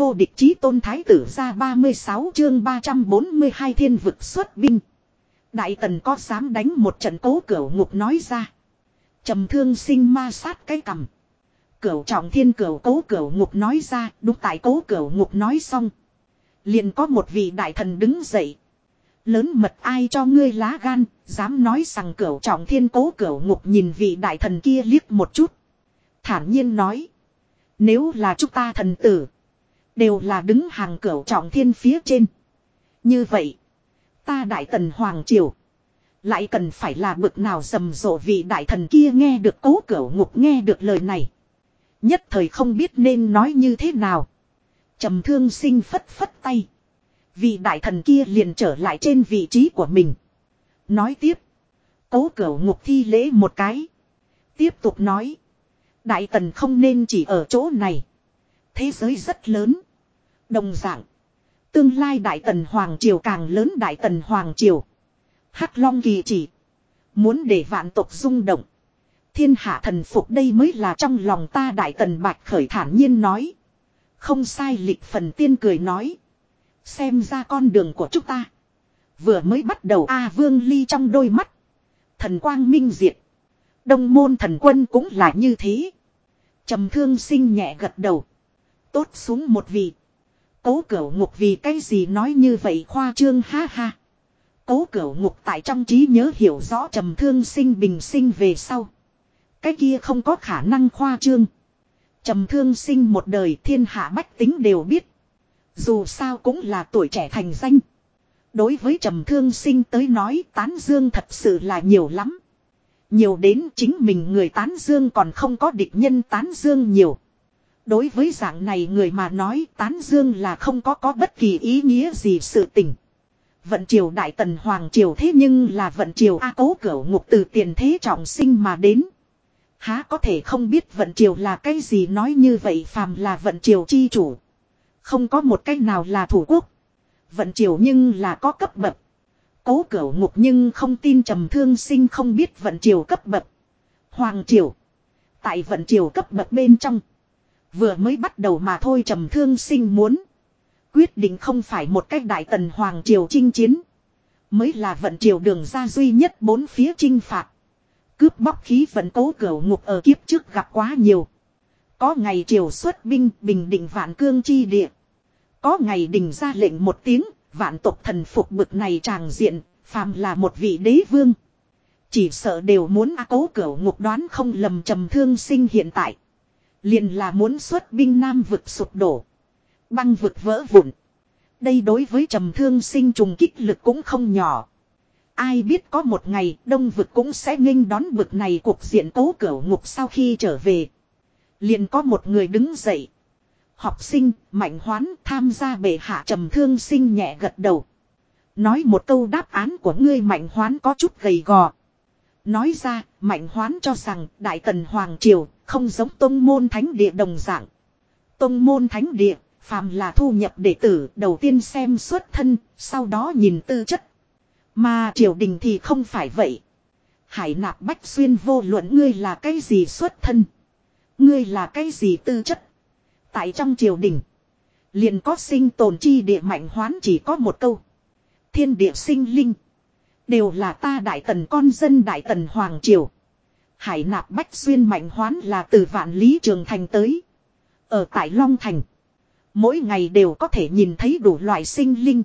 Vô địch chí tôn thái tử ra 36 chương 342 thiên vực xuất binh. Đại tần có dám đánh một trận cố cửu ngục nói ra. trầm thương sinh ma sát cái cầm. Cửu trọng thiên cửu cố cửu ngục nói ra, đúng tại cố cửu ngục nói xong. Liền có một vị đại thần đứng dậy. Lớn mật ai cho ngươi lá gan, dám nói rằng cửu trọng thiên cố cửu ngục nhìn vị đại thần kia liếc một chút. Thản nhiên nói. Nếu là chúng ta thần tử. Đều là đứng hàng cửa trọng thiên phía trên. Như vậy. Ta đại tần Hoàng Triều. Lại cần phải là bực nào rầm rộ vị đại thần kia nghe được cố cửa ngục nghe được lời này. Nhất thời không biết nên nói như thế nào. trầm thương sinh phất phất tay. Vị đại thần kia liền trở lại trên vị trí của mình. Nói tiếp. Cố cửa ngục thi lễ một cái. Tiếp tục nói. Đại tần không nên chỉ ở chỗ này. Thế giới rất lớn. Đồng dạng. Tương lai Đại Tần Hoàng Triều càng lớn Đại Tần Hoàng Triều. Hắc Long kỳ chỉ. Muốn để vạn tộc rung động. Thiên hạ thần phục đây mới là trong lòng ta Đại Tần Bạch khởi thản nhiên nói. Không sai lịch phần tiên cười nói. Xem ra con đường của chúng ta. Vừa mới bắt đầu A Vương Ly trong đôi mắt. Thần quang minh diệt. Đông môn thần quân cũng là như thế. trầm thương sinh nhẹ gật đầu. Tốt xuống một vị. Cố cửu ngục vì cái gì nói như vậy khoa trương ha ha. Cố cửu ngục tại trong trí nhớ hiểu rõ trầm thương sinh bình sinh về sau. Cái kia không có khả năng khoa trương. Trầm thương sinh một đời thiên hạ bách tính đều biết. Dù sao cũng là tuổi trẻ thành danh. Đối với trầm thương sinh tới nói tán dương thật sự là nhiều lắm. Nhiều đến chính mình người tán dương còn không có địch nhân tán dương nhiều. Đối với dạng này người mà nói, tán dương là không có có bất kỳ ý nghĩa gì sự tình. Vận triều đại tần hoàng triều thế nhưng là vận triều A cố cửu ngục từ tiền thế trọng sinh mà đến. Há có thể không biết vận triều là cái gì nói như vậy phàm là vận triều chi chủ. Không có một cách nào là thủ quốc. Vận triều nhưng là có cấp bậc. Cố cửu ngục nhưng không tin trầm thương sinh không biết vận triều cấp bậc. Hoàng triều. Tại vận triều cấp bậc bên trong. Vừa mới bắt đầu mà thôi trầm thương sinh muốn. Quyết định không phải một cách đại tần hoàng triều chinh chiến. Mới là vận triều đường ra duy nhất bốn phía chinh phạt. Cướp bóc khí vận cố cửa ngục ở kiếp trước gặp quá nhiều. Có ngày triều xuất binh bình định vạn cương chi địa. Có ngày đình ra lệnh một tiếng, vạn tộc thần phục bực này tràng diện, phàm là một vị đế vương. Chỉ sợ đều muốn a cố cửa ngục đoán không lầm trầm thương sinh hiện tại. Liền là muốn xuất binh nam vực sụp đổ. Băng vực vỡ vụn. Đây đối với trầm thương sinh trùng kích lực cũng không nhỏ. Ai biết có một ngày đông vực cũng sẽ nghênh đón vực này cuộc diện tố cửa ngục sau khi trở về. Liền có một người đứng dậy. Học sinh, mạnh hoán tham gia bệ hạ trầm thương sinh nhẹ gật đầu. Nói một câu đáp án của ngươi mạnh hoán có chút gầy gò. Nói ra, mạnh hoán cho rằng Đại Tần Hoàng Triều không giống tông môn thánh địa đồng dạng. Tông môn thánh địa, phàm là thu nhập đệ tử đầu tiên xem xuất thân, sau đó nhìn tư chất. Mà triều đình thì không phải vậy. Hải nạp bách xuyên vô luận ngươi là cái gì xuất thân. Ngươi là cái gì tư chất. Tại trong triều đình. Liền có sinh tồn chi địa mạnh hoán chỉ có một câu. Thiên địa sinh linh. Đều là ta đại tần con dân đại tần hoàng triều. Hải nạp bách xuyên mạnh hoán là từ vạn lý trường thành tới. Ở tại Long Thành. Mỗi ngày đều có thể nhìn thấy đủ loại sinh linh.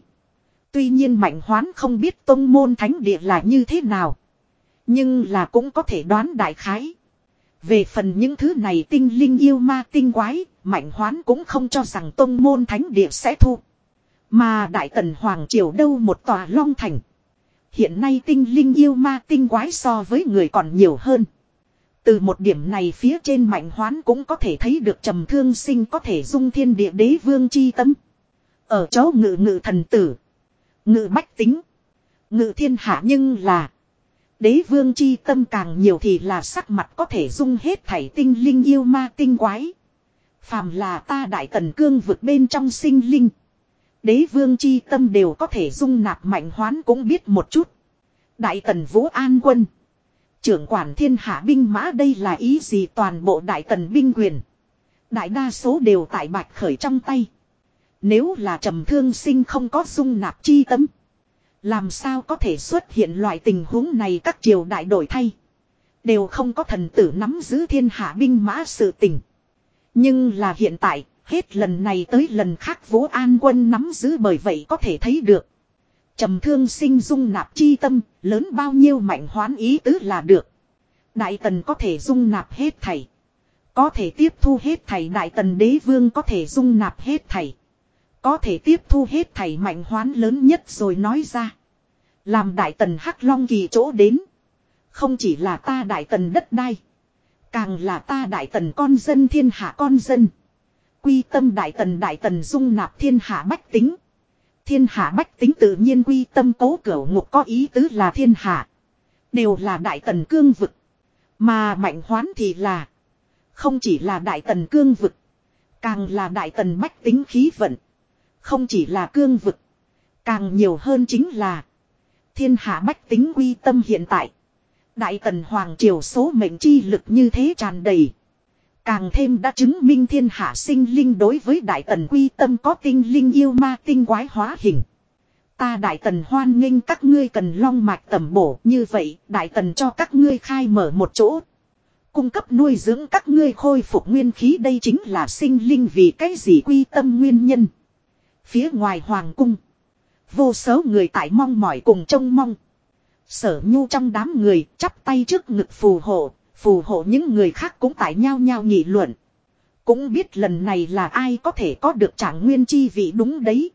Tuy nhiên mạnh hoán không biết tông môn thánh địa là như thế nào. Nhưng là cũng có thể đoán đại khái. Về phần những thứ này tinh linh yêu ma tinh quái, mạnh hoán cũng không cho rằng tông môn thánh địa sẽ thu. Mà đại tần hoàng triều đâu một tòa long thành. Hiện nay tinh linh yêu ma tinh quái so với người còn nhiều hơn. Từ một điểm này phía trên mạnh hoán cũng có thể thấy được trầm thương sinh có thể dung thiên địa đế vương chi tâm. Ở chỗ ngự ngự thần tử. Ngự bách tính. Ngự thiên hạ nhưng là. Đế vương chi tâm càng nhiều thì là sắc mặt có thể dung hết thảy tinh linh yêu ma tinh quái. Phàm là ta đại tần cương vượt bên trong sinh linh. Đế vương chi tâm đều có thể dung nạp mạnh hoán cũng biết một chút. Đại tần vũ an quân. Trưởng quản thiên hạ binh mã đây là ý gì toàn bộ đại tần binh quyền. Đại đa số đều tại bạch khởi trong tay. Nếu là trầm thương sinh không có dung nạp chi tâm. Làm sao có thể xuất hiện loại tình huống này các triều đại đổi thay. Đều không có thần tử nắm giữ thiên hạ binh mã sự tình. Nhưng là hiện tại, hết lần này tới lần khác Vũ An quân nắm giữ bởi vậy có thể thấy được trầm thương sinh dung nạp chi tâm, lớn bao nhiêu mạnh hoán ý tứ là được. Đại tần có thể dung nạp hết thảy. Có thể tiếp thu hết thảy đại tần đế vương có thể dung nạp hết thảy. Có thể tiếp thu hết thảy mạnh hoán lớn nhất rồi nói ra. Làm đại tần hắc long kỳ chỗ đến. Không chỉ là ta đại tần đất đai. Càng là ta đại tần con dân thiên hạ con dân. Quy tâm đại tần đại tần dung nạp thiên hạ bách tính. Thiên hạ bách tính tự nhiên quy tâm cố cửu ngục có ý tứ là thiên hạ. Đều là đại tần cương vực. Mà mạnh hoán thì là. Không chỉ là đại tần cương vực. Càng là đại tần bách tính khí vận. Không chỉ là cương vực. Càng nhiều hơn chính là. Thiên hạ bách tính quy tâm hiện tại. Đại tần Hoàng Triều số mệnh chi lực như thế tràn đầy. Càng thêm đã chứng minh thiên hạ sinh linh đối với đại tần quy tâm có tinh linh yêu ma tinh quái hóa hình. Ta đại tần hoan nghênh các ngươi cần long mạch tẩm bổ như vậy đại tần cho các ngươi khai mở một chỗ. Cung cấp nuôi dưỡng các ngươi khôi phục nguyên khí đây chính là sinh linh vì cái gì quy tâm nguyên nhân. Phía ngoài hoàng cung. Vô số người tại mong mỏi cùng trông mong. Sở nhu trong đám người chắp tay trước ngực phù hộ, phù hộ những người khác cũng tại nhau nhau nghị luận. Cũng biết lần này là ai có thể có được trạng nguyên chi vị đúng đấy.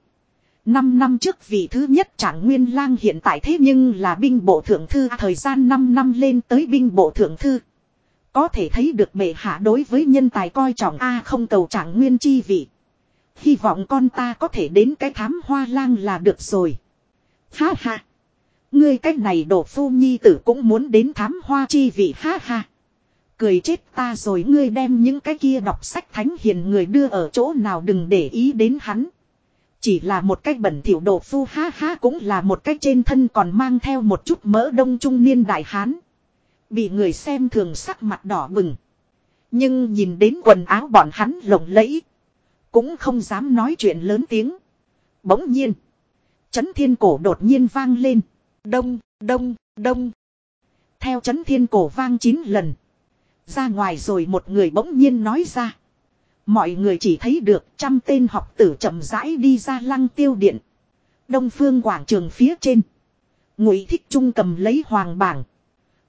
Năm năm trước vị thứ nhất trạng nguyên lang hiện tại thế nhưng là binh bộ thượng thư, thời gian 5 năm lên tới binh bộ thượng thư. Có thể thấy được bệ hạ đối với nhân tài coi trọng A không cầu trạng nguyên chi vị. Hy vọng con ta có thể đến cái thám hoa lang là được rồi. Ha ha. Ngươi cách này đổ phu nhi tử cũng muốn đến thám hoa chi vị, ha ha. Cười chết ta rồi ngươi đem những cái kia đọc sách thánh hiền người đưa ở chỗ nào đừng để ý đến hắn. Chỉ là một cách bẩn thỉu đồ phu ha ha cũng là một cách trên thân còn mang theo một chút mỡ đông trung niên đại hán. Bị người xem thường sắc mặt đỏ bừng. Nhưng nhìn đến quần áo bọn hắn lộng lẫy. Cũng không dám nói chuyện lớn tiếng. Bỗng nhiên. Chấn thiên cổ đột nhiên vang lên. Đông, đông, đông. Theo chấn thiên cổ vang chín lần. Ra ngoài rồi một người bỗng nhiên nói ra. Mọi người chỉ thấy được trăm tên học tử chậm rãi đi ra lăng tiêu điện. Đông phương quảng trường phía trên. Ngụy thích trung cầm lấy hoàng bảng.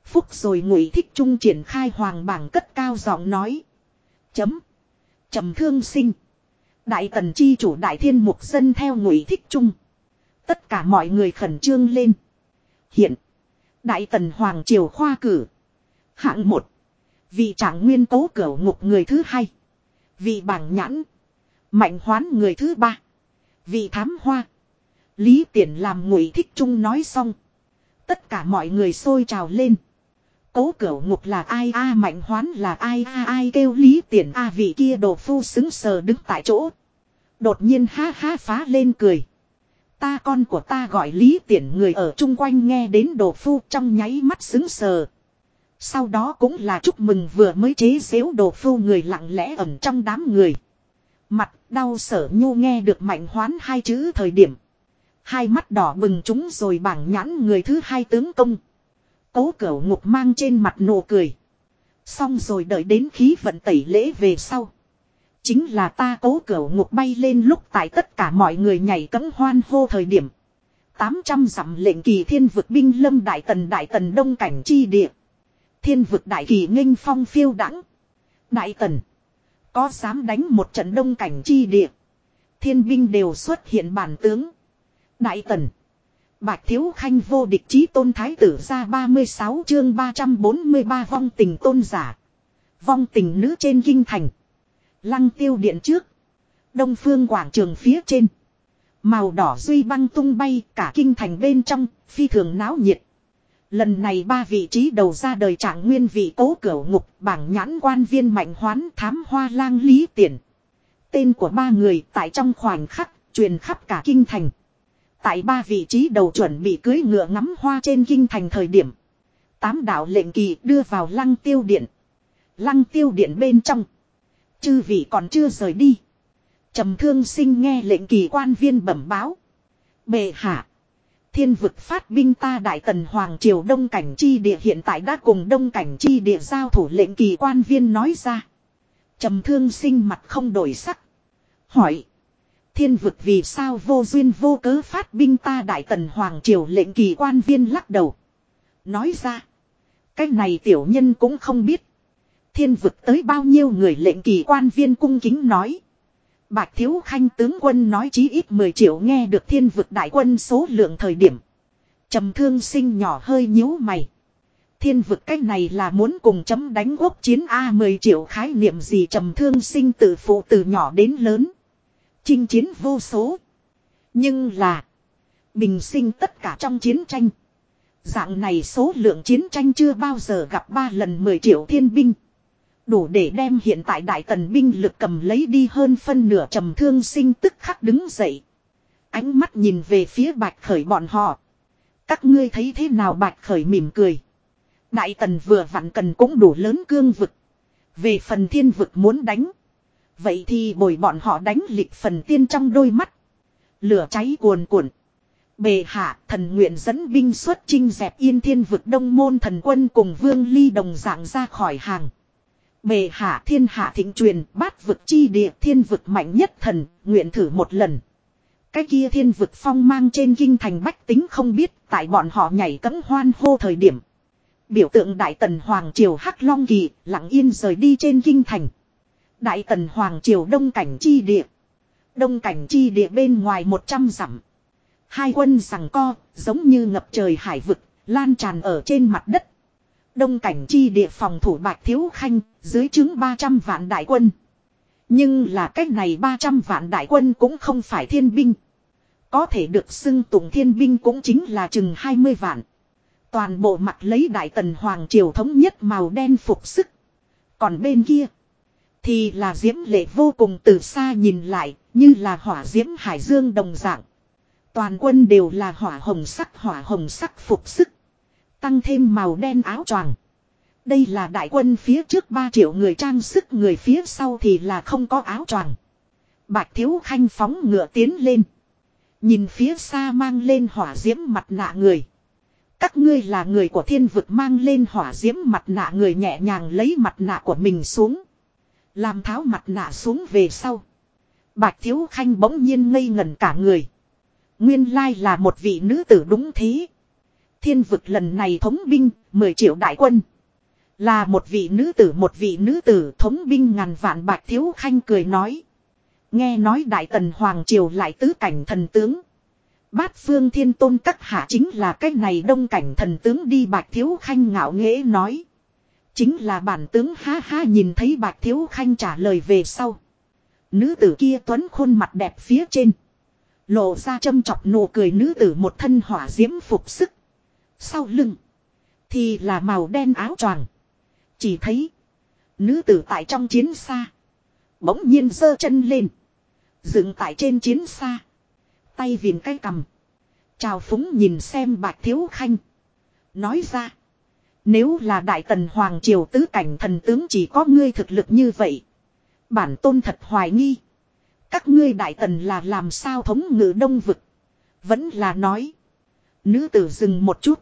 Phúc rồi ngụy thích trung triển khai hoàng bảng cất cao giọng nói. Chấm. Trầm thương sinh. Đại tần chi chủ đại thiên mục dân theo ngụy thích trung. Tất cả mọi người khẩn trương lên. Hiện. Đại tần Hoàng Triều khoa cử. Hạng một. Vị trạng nguyên cố cửa ngục người thứ hai. Vị bảng nhãn. Mạnh hoán người thứ ba. Vị thám hoa. Lý tiện làm ngụy thích trung nói xong. Tất cả mọi người xôi trào lên. Cố cửu ngục là ai a, mạnh hoán là ai a, ai kêu lý tiền a, vị kia đồ phu xứng sờ đứng tại chỗ. Đột nhiên ha ha phá lên cười. Ta con của ta gọi lý tiện người ở chung quanh nghe đến đồ phu trong nháy mắt xứng sờ. Sau đó cũng là chúc mừng vừa mới chế xếu đồ phu người lặng lẽ ẩn trong đám người. Mặt đau sở nhu nghe được mạnh hoán hai chữ thời điểm. Hai mắt đỏ bừng chúng rồi bảng nhãn người thứ hai tướng công. Cố cửu ngục mang trên mặt nụ cười. Xong rồi đợi đến khí vận tẩy lễ về sau. Chính là ta cố cửa ngục bay lên lúc tại tất cả mọi người nhảy cấm hoan hô thời điểm. 800 dặm lệnh kỳ thiên vực binh lâm đại tần đại tần đông cảnh chi địa. Thiên vực đại kỳ nghênh phong phiêu đãng Đại tần. Có dám đánh một trận đông cảnh chi địa. Thiên binh đều xuất hiện bản tướng. Đại tần. Bạch Thiếu Khanh vô địch chí tôn thái tử ra 36 chương 343 vong tình tôn giả. Vong tình nữ trên kinh thành. Lăng tiêu điện trước. Đông phương quảng trường phía trên. Màu đỏ duy băng tung bay cả kinh thành bên trong, phi thường náo nhiệt. Lần này ba vị trí đầu ra đời trạng nguyên vị cố cửu ngục, bảng nhãn quan viên mạnh hoán thám hoa lang lý tiền. Tên của ba người tại trong khoảnh khắc, truyền khắp cả kinh thành. Tại ba vị trí đầu chuẩn bị cưới ngựa ngắm hoa trên kinh thành thời điểm. Tám đạo lệnh kỳ đưa vào lăng tiêu điện. Lăng tiêu điện bên trong. Chư vị còn chưa rời đi. trầm thương sinh nghe lệnh kỳ quan viên bẩm báo. Bệ hạ. Thiên vực phát binh ta đại tần Hoàng Triều Đông Cảnh Chi Địa hiện tại đã cùng Đông Cảnh Chi Địa giao thủ lệnh kỳ quan viên nói ra. trầm thương sinh mặt không đổi sắc. Hỏi. Thiên vực vì sao vô duyên vô cớ phát binh ta đại tần Hoàng Triều lệnh kỳ quan viên lắc đầu. Nói ra. Cái này tiểu nhân cũng không biết. Thiên vực tới bao nhiêu người lệnh kỳ quan viên cung kính nói. Bạch Thiếu Khanh tướng quân nói chí ít 10 triệu nghe được thiên vực đại quân số lượng thời điểm. trầm thương sinh nhỏ hơi nhíu mày. Thiên vực cách này là muốn cùng chấm đánh quốc chiến A 10 triệu khái niệm gì trầm thương sinh tự phụ từ nhỏ đến lớn. Chinh chiến vô số. Nhưng là. Bình sinh tất cả trong chiến tranh. Dạng này số lượng chiến tranh chưa bao giờ gặp ba lần 10 triệu thiên binh. Đủ để đem hiện tại đại tần binh lực cầm lấy đi hơn phân nửa trầm thương sinh tức khắc đứng dậy. Ánh mắt nhìn về phía bạch khởi bọn họ. Các ngươi thấy thế nào bạch khởi mỉm cười. Đại tần vừa vặn cần cũng đủ lớn cương vực. Về phần thiên vực muốn đánh. Vậy thì bồi bọn họ đánh lịch phần tiên trong đôi mắt. Lửa cháy cuồn cuộn. Bề hạ, thần nguyện dẫn binh xuất chinh dẹp yên thiên vực đông môn thần quân cùng vương ly đồng dạng ra khỏi hàng. Bề hạ thiên hạ thịnh truyền bát vực chi địa thiên vực mạnh nhất thần, nguyện thử một lần. Cái kia thiên vực phong mang trên kinh thành bách tính không biết tại bọn họ nhảy cấm hoan hô thời điểm. Biểu tượng Đại Tần Hoàng Triều Hắc Long Kỳ lặng yên rời đi trên kinh thành. Đại Tần Hoàng Triều Đông Cảnh Chi Địa. Đông Cảnh Chi Địa bên ngoài 100 dặm. Hai quân sằng co, giống như ngập trời hải vực, lan tràn ở trên mặt đất. Đông cảnh chi địa phòng thủ bạch thiếu khanh, dưới chứng 300 vạn đại quân. Nhưng là cách này 300 vạn đại quân cũng không phải thiên binh. Có thể được xưng tụng thiên binh cũng chính là chừng 20 vạn. Toàn bộ mặt lấy đại tần hoàng triều thống nhất màu đen phục sức. Còn bên kia, thì là diễm lệ vô cùng từ xa nhìn lại, như là hỏa diễm hải dương đồng dạng. Toàn quân đều là hỏa hồng sắc hỏa hồng sắc phục sức. Tăng thêm màu đen áo choàng. Đây là đại quân phía trước 3 triệu người trang sức, người phía sau thì là không có áo choàng. Bạch Thiếu Khanh phóng ngựa tiến lên. Nhìn phía xa mang lên hỏa diễm mặt nạ người. Các ngươi là người của thiên vực mang lên hỏa diễm mặt nạ người nhẹ nhàng lấy mặt nạ của mình xuống. Làm tháo mặt nạ xuống về sau. Bạch Thiếu Khanh bỗng nhiên ngây ngẩn cả người. Nguyên lai là một vị nữ tử đúng thế. Thiên vực lần này thống binh, 10 triệu đại quân. Là một vị nữ tử một vị nữ tử thống binh ngàn vạn bạc thiếu khanh cười nói. Nghe nói đại tần hoàng triều lại tứ cảnh thần tướng. Bát phương thiên tôn các hạ chính là cái này đông cảnh thần tướng đi bạc thiếu khanh ngạo nghễ nói. Chính là bản tướng ha ha nhìn thấy bạc thiếu khanh trả lời về sau. Nữ tử kia tuấn khuôn mặt đẹp phía trên. Lộ ra châm chọc nụ cười nữ tử một thân hỏa diễm phục sức. Sau lưng. Thì là màu đen áo choàng. Chỉ thấy. Nữ tử tại trong chiến xa. Bỗng nhiên giơ chân lên. Dựng tại trên chiến xa. Tay viền cái cầm. Chào phúng nhìn xem bạch thiếu khanh. Nói ra. Nếu là đại tần hoàng triều tứ cảnh thần tướng chỉ có ngươi thực lực như vậy. Bản tôn thật hoài nghi. Các ngươi đại tần là làm sao thống ngự đông vực. Vẫn là nói. Nữ tử dừng một chút.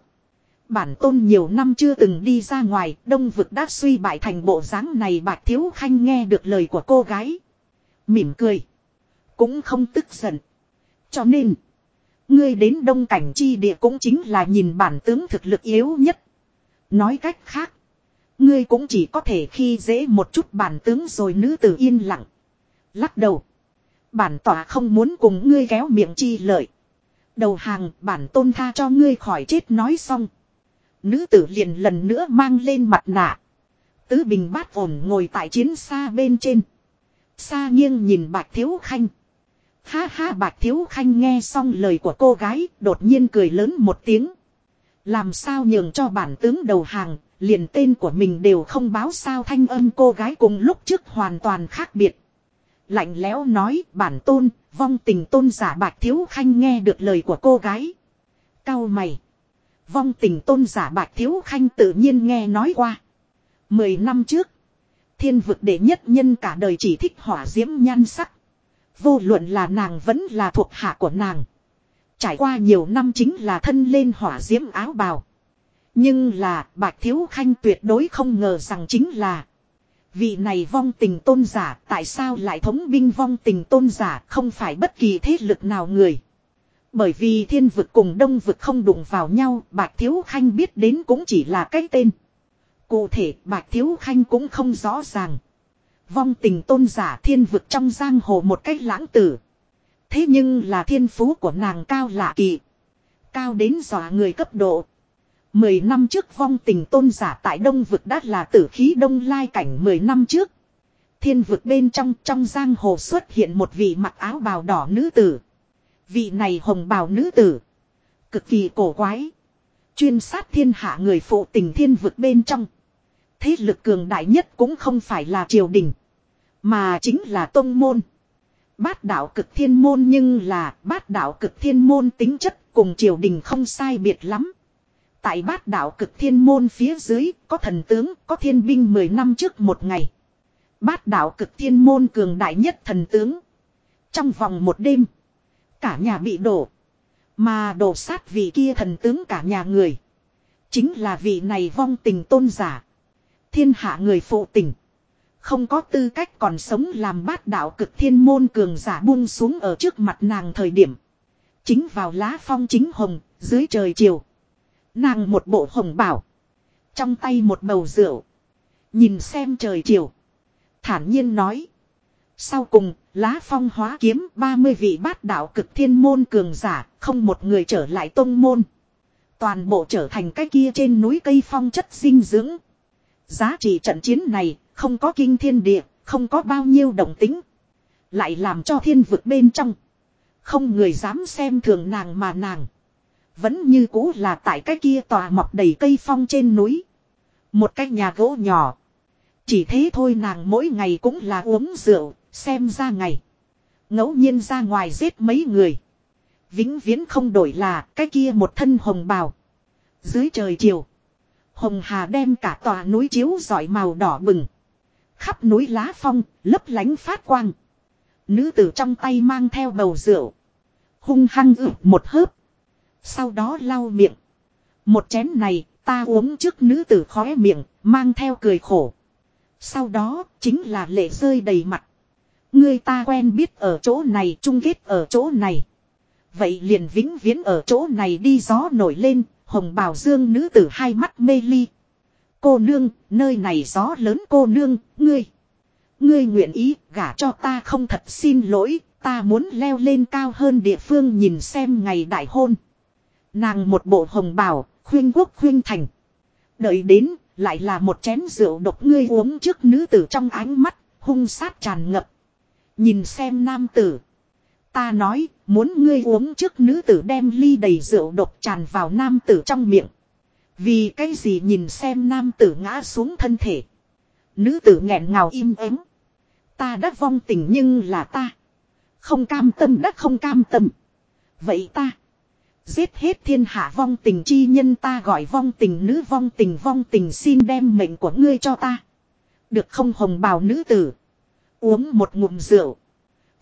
Bản tôn nhiều năm chưa từng đi ra ngoài, đông vực đã suy bại thành bộ dáng này bạch thiếu khanh nghe được lời của cô gái. Mỉm cười. Cũng không tức giận. Cho nên, ngươi đến đông cảnh chi địa cũng chính là nhìn bản tướng thực lực yếu nhất. Nói cách khác, ngươi cũng chỉ có thể khi dễ một chút bản tướng rồi nữ tử yên lặng. Lắc đầu. Bản tỏa không muốn cùng ngươi kéo miệng chi lợi. Đầu hàng bản tôn tha cho ngươi khỏi chết nói xong. Nữ tử liền lần nữa mang lên mặt nạ. Tứ bình bát ổn ngồi tại chiến xa bên trên. Xa nghiêng nhìn bạch thiếu khanh. Ha ha bạch thiếu khanh nghe xong lời của cô gái đột nhiên cười lớn một tiếng. Làm sao nhường cho bản tướng đầu hàng, liền tên của mình đều không báo sao thanh âm cô gái cùng lúc trước hoàn toàn khác biệt. Lạnh lẽo nói bản tôn, vong tình tôn giả bạch thiếu khanh nghe được lời của cô gái. Cao mày. Vong tình tôn giả bạch thiếu khanh tự nhiên nghe nói qua. Mười năm trước. Thiên vực đệ nhất nhân cả đời chỉ thích hỏa diễm nhan sắc. Vô luận là nàng vẫn là thuộc hạ của nàng. Trải qua nhiều năm chính là thân lên hỏa diễm áo bào. Nhưng là Bạch Thiếu Khanh tuyệt đối không ngờ rằng chính là, Vị này vong tình tôn giả tại sao lại thống binh vong tình tôn giả không phải bất kỳ thế lực nào người. Bởi vì thiên vực cùng đông vực không đụng vào nhau, Bạch Thiếu Khanh biết đến cũng chỉ là cái tên. Cụ thể, Bạch Thiếu Khanh cũng không rõ ràng. Vong tình tôn giả thiên vực trong giang hồ một cách lãng tử. Thế nhưng là thiên phú của nàng cao lạ kỳ. Cao đến dọa người cấp độ. Mười năm trước vong tình tôn giả tại đông vực đã là tử khí đông lai cảnh mười năm trước. Thiên vực bên trong trong giang hồ xuất hiện một vị mặc áo bào đỏ nữ tử. Vị này hồng bào nữ tử. Cực kỳ cổ quái. Chuyên sát thiên hạ người phụ tình thiên vực bên trong. Thế lực cường đại nhất cũng không phải là triều đình. Mà chính là tông môn. Bát đạo cực thiên môn nhưng là bát đạo cực thiên môn tính chất cùng triều đình không sai biệt lắm. Tại bát đạo cực thiên môn phía dưới, có thần tướng, có thiên binh 10 năm trước một ngày. Bát đạo cực thiên môn cường đại nhất thần tướng. Trong vòng một đêm. Cả nhà bị đổ. Mà đổ sát vị kia thần tướng cả nhà người. Chính là vị này vong tình tôn giả. Thiên hạ người phụ tình. Không có tư cách còn sống làm bát đạo cực thiên môn cường giả buông xuống ở trước mặt nàng thời điểm. Chính vào lá phong chính hồng, dưới trời chiều. Nàng một bộ hồng bảo. Trong tay một bầu rượu. Nhìn xem trời chiều. Thản nhiên nói. Sau cùng, lá phong hóa kiếm 30 vị bát đạo cực thiên môn cường giả, không một người trở lại tông môn. Toàn bộ trở thành cái kia trên núi cây phong chất dinh dưỡng. Giá trị trận chiến này, không có kinh thiên địa, không có bao nhiêu đồng tính. Lại làm cho thiên vực bên trong. Không người dám xem thường nàng mà nàng. Vẫn như cũ là tại cái kia tòa mọc đầy cây phong trên núi. Một cái nhà gỗ nhỏ. Chỉ thế thôi nàng mỗi ngày cũng là uống rượu, xem ra ngày. ngẫu nhiên ra ngoài giết mấy người. Vĩnh viễn không đổi là cái kia một thân hồng bào. Dưới trời chiều. Hồng Hà đem cả tòa núi chiếu giỏi màu đỏ bừng. Khắp núi lá phong, lấp lánh phát quang. Nữ tử trong tay mang theo bầu rượu. Hung hăng ử một hớp. Sau đó lau miệng. Một chén này, ta uống trước nữ tử khóe miệng, mang theo cười khổ. Sau đó, chính là lệ rơi đầy mặt. Người ta quen biết ở chỗ này, chung kết ở chỗ này. Vậy liền vĩnh viễn ở chỗ này đi gió nổi lên, hồng bào dương nữ tử hai mắt mê ly. Cô nương, nơi này gió lớn cô nương, ngươi. Ngươi nguyện ý, gả cho ta không thật xin lỗi, ta muốn leo lên cao hơn địa phương nhìn xem ngày đại hôn. Nàng một bộ hồng bào, khuyên quốc khuyên thành. Đợi đến, lại là một chén rượu độc ngươi uống trước nữ tử trong ánh mắt, hung sát tràn ngập. Nhìn xem nam tử. Ta nói, muốn ngươi uống trước nữ tử đem ly đầy rượu độc tràn vào nam tử trong miệng. Vì cái gì nhìn xem nam tử ngã xuống thân thể. Nữ tử nghẹn ngào im ắng. Ta đã vong tình nhưng là ta. Không cam tâm đã không cam tâm. Vậy ta. Giết hết thiên hạ vong tình chi nhân ta gọi vong tình nữ vong tình vong tình xin đem mệnh của ngươi cho ta. Được không hồng bào nữ tử. Uống một ngụm rượu.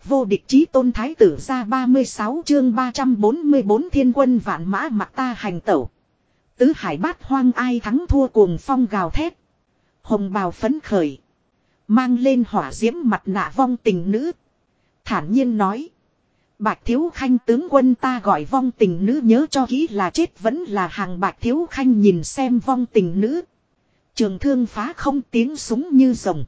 Vô địch chí tôn thái tử ra 36 chương 344 thiên quân vạn mã mặt ta hành tẩu. Tứ hải bát hoang ai thắng thua cuồng phong gào thét. Hồng bào phấn khởi. Mang lên hỏa diễm mặt nạ vong tình nữ. Thản nhiên nói. Bạch Thiếu Khanh tướng quân ta gọi vong tình nữ nhớ cho kỹ là chết vẫn là hàng Bạch Thiếu Khanh nhìn xem vong tình nữ. Trường thương phá không tiếng súng như rồng.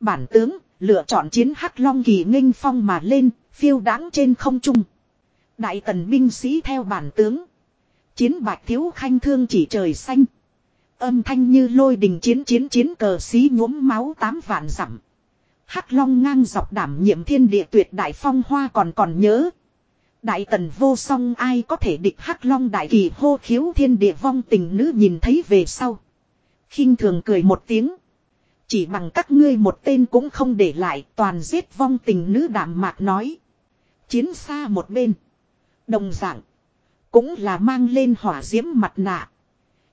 Bản tướng lựa chọn chiến hắc long kỳ nghênh phong mà lên, phiêu đáng trên không trung. Đại tần binh sĩ theo bản tướng. Chiến Bạch Thiếu Khanh thương chỉ trời xanh. Âm thanh như lôi đình chiến chiến chiến cờ xí nhuốm máu tám vạn dặm. Hắc long ngang dọc đảm nhiệm thiên địa tuyệt đại phong hoa còn còn nhớ. Đại tần vô song ai có thể địch hắc long đại kỳ hô khiếu thiên địa vong tình nữ nhìn thấy về sau. khinh thường cười một tiếng. Chỉ bằng các ngươi một tên cũng không để lại, toàn giết vong tình nữ đảm mạc nói. Chiến xa một bên. Đồng dạng. Cũng là mang lên hỏa diễm mặt nạ.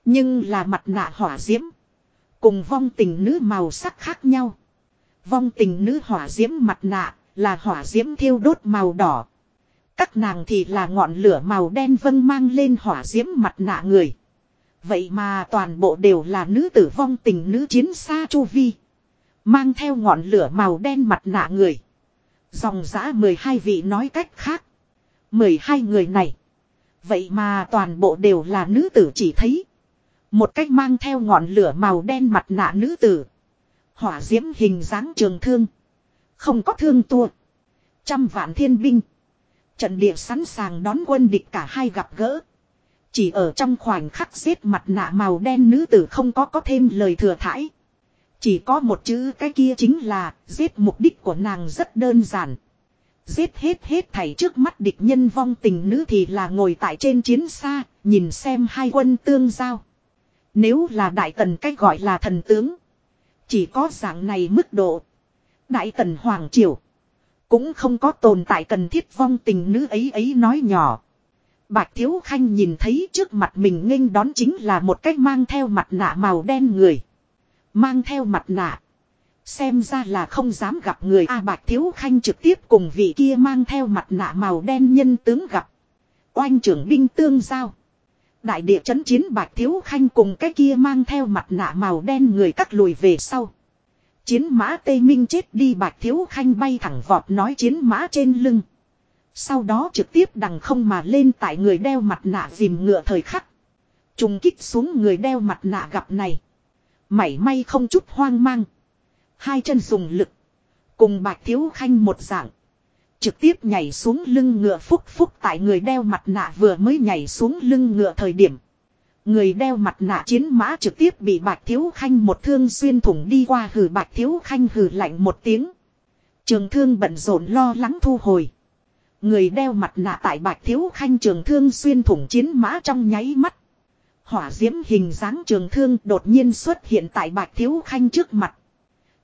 Nhưng là mặt nạ hỏa diễm. Cùng vong tình nữ màu sắc khác nhau. Vong tình nữ hỏa diễm mặt nạ Là hỏa diễm thiêu đốt màu đỏ. Các nàng thì là ngọn lửa màu đen vân mang lên hỏa diễm mặt nạ người. Vậy mà toàn bộ đều là nữ tử vong tình nữ chiến xa chu vi. Mang theo ngọn lửa màu đen mặt nạ người. Dòng giã 12 vị nói cách khác. 12 người này. Vậy mà toàn bộ đều là nữ tử chỉ thấy. Một cách mang theo ngọn lửa màu đen mặt nạ nữ tử. Hỏa diễm hình dáng trường thương. Không có thương tua. Trăm vạn thiên binh. Trận địa sẵn sàng đón quân địch cả hai gặp gỡ. Chỉ ở trong khoảnh khắc giết mặt nạ màu đen nữ tử không có có thêm lời thừa thãi. Chỉ có một chữ cái kia chính là giết mục đích của nàng rất đơn giản. Giết hết hết thảy trước mắt địch nhân vong tình nữ thì là ngồi tại trên chiến xa, nhìn xem hai quân tương giao. Nếu là đại tần cách gọi là thần tướng. Chỉ có dạng này mức độ. Đại tần Hoàng Triều. Cũng không có tồn tại cần thiết vong tình nữ ấy ấy nói nhỏ. Bạch Thiếu Khanh nhìn thấy trước mặt mình nghênh đón chính là một cách mang theo mặt nạ màu đen người. Mang theo mặt nạ. Xem ra là không dám gặp người A Bạch Thiếu Khanh trực tiếp cùng vị kia mang theo mặt nạ màu đen nhân tướng gặp. Oanh trưởng binh tương giao. Đại địa chấn chiến, Bạch Thiếu Khanh cùng cái kia mang theo mặt nạ màu đen người cắt lùi về sau. Chiến mã Tây Minh chết đi, Bạch Thiếu Khanh bay thẳng vọt nói chiến mã trên lưng. Sau đó trực tiếp đằng không mà lên tại người đeo mặt nạ dìm ngựa thời khắc. Trùng kích xuống người đeo mặt nạ gặp này. Mảy may không chút hoang mang. Hai chân dùng lực. Cùng Bạch Thiếu Khanh một dạng. Trực tiếp nhảy xuống lưng ngựa phúc phúc tại người đeo mặt nạ vừa mới nhảy xuống lưng ngựa thời điểm. Người đeo mặt nạ chiến mã trực tiếp bị Bạch Thiếu Khanh một thương xuyên thủng đi qua hử Bạch Thiếu Khanh hử lạnh một tiếng. Trường thương bận rộn lo lắng thu hồi. Người đeo mặt nạ tại Bạch Thiếu Khanh trường thương xuyên thủng chiến mã trong nháy mắt. Hỏa diễm hình dáng trường thương đột nhiên xuất hiện tại Bạch Thiếu Khanh trước mặt.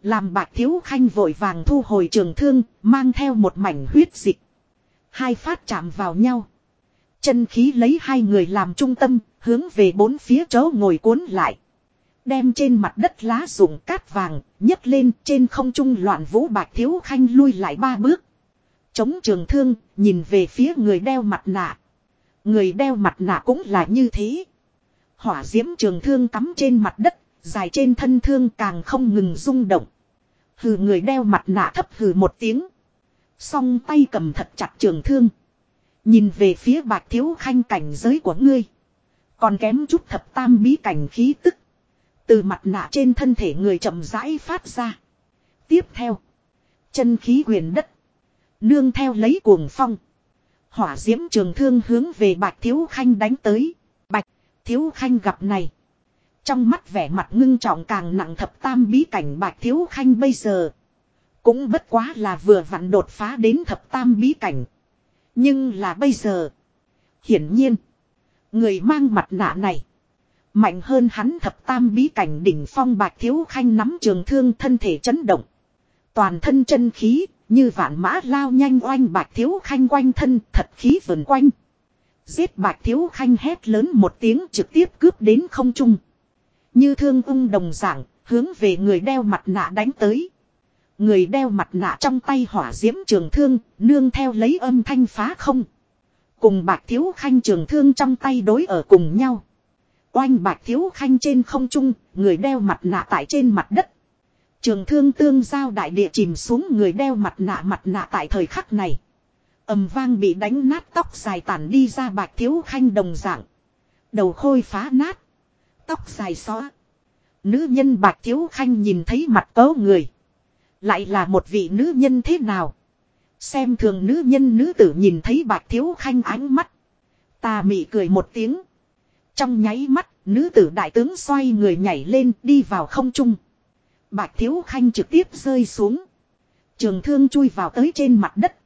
Làm Bạch Thiếu Khanh vội vàng thu hồi trường thương, mang theo một mảnh huyết dịch. Hai phát chạm vào nhau. Chân khí lấy hai người làm trung tâm, hướng về bốn phía chỗ ngồi cuốn lại. Đem trên mặt đất lá rụng cát vàng, nhấc lên trên không trung loạn vũ Bạch Thiếu Khanh lui lại ba bước. Chống trường thương, nhìn về phía người đeo mặt nạ. Người đeo mặt nạ cũng là như thế. Hỏa diễm trường thương cắm trên mặt đất, dài trên thân thương càng không ngừng rung động. Hừ người đeo mặt nạ thấp hừ một tiếng. Song tay cầm thật chặt trường thương. Nhìn về phía bạc thiếu khanh cảnh giới của ngươi. Còn kém chút thập tam bí cảnh khí tức. Từ mặt nạ trên thân thể người chậm rãi phát ra. Tiếp theo. Chân khí quyền đất. Nương theo lấy cuồng phong. Hỏa diễm trường thương hướng về bạch thiếu khanh đánh tới. Bạch thiếu khanh gặp này. Trong mắt vẻ mặt ngưng trọng càng nặng thập tam bí cảnh bạch thiếu khanh bây giờ. Cũng bất quá là vừa vặn đột phá đến thập tam bí cảnh. Nhưng là bây giờ. Hiển nhiên. Người mang mặt nạ này. Mạnh hơn hắn thập tam bí cảnh đỉnh phong bạch thiếu khanh nắm trường thương thân thể chấn động. Toàn thân chân khí, như vạn mã lao nhanh oanh bạch thiếu khanh quanh thân thật khí vần quanh. Giết bạch thiếu khanh hét lớn một tiếng trực tiếp cướp đến không trung. Như thương ung đồng dạng, hướng về người đeo mặt nạ đánh tới. Người đeo mặt nạ trong tay hỏa diễm trường thương, nương theo lấy âm thanh phá không. Cùng bạc thiếu khanh trường thương trong tay đối ở cùng nhau. Oanh bạc thiếu khanh trên không trung, người đeo mặt nạ tại trên mặt đất. Trường thương tương giao đại địa chìm xuống người đeo mặt nạ mặt nạ tại thời khắc này. ầm vang bị đánh nát tóc dài tản đi ra bạch thiếu khanh đồng dạng. Đầu khôi phá nát. Tóc dài xóa. Nữ nhân bạch thiếu khanh nhìn thấy mặt cấu người. Lại là một vị nữ nhân thế nào? Xem thường nữ nhân nữ tử nhìn thấy bạch thiếu khanh ánh mắt. tà mị cười một tiếng. Trong nháy mắt, nữ tử đại tướng xoay người nhảy lên đi vào không trung. Bạch thiếu khanh trực tiếp rơi xuống. Trường thương chui vào tới trên mặt đất.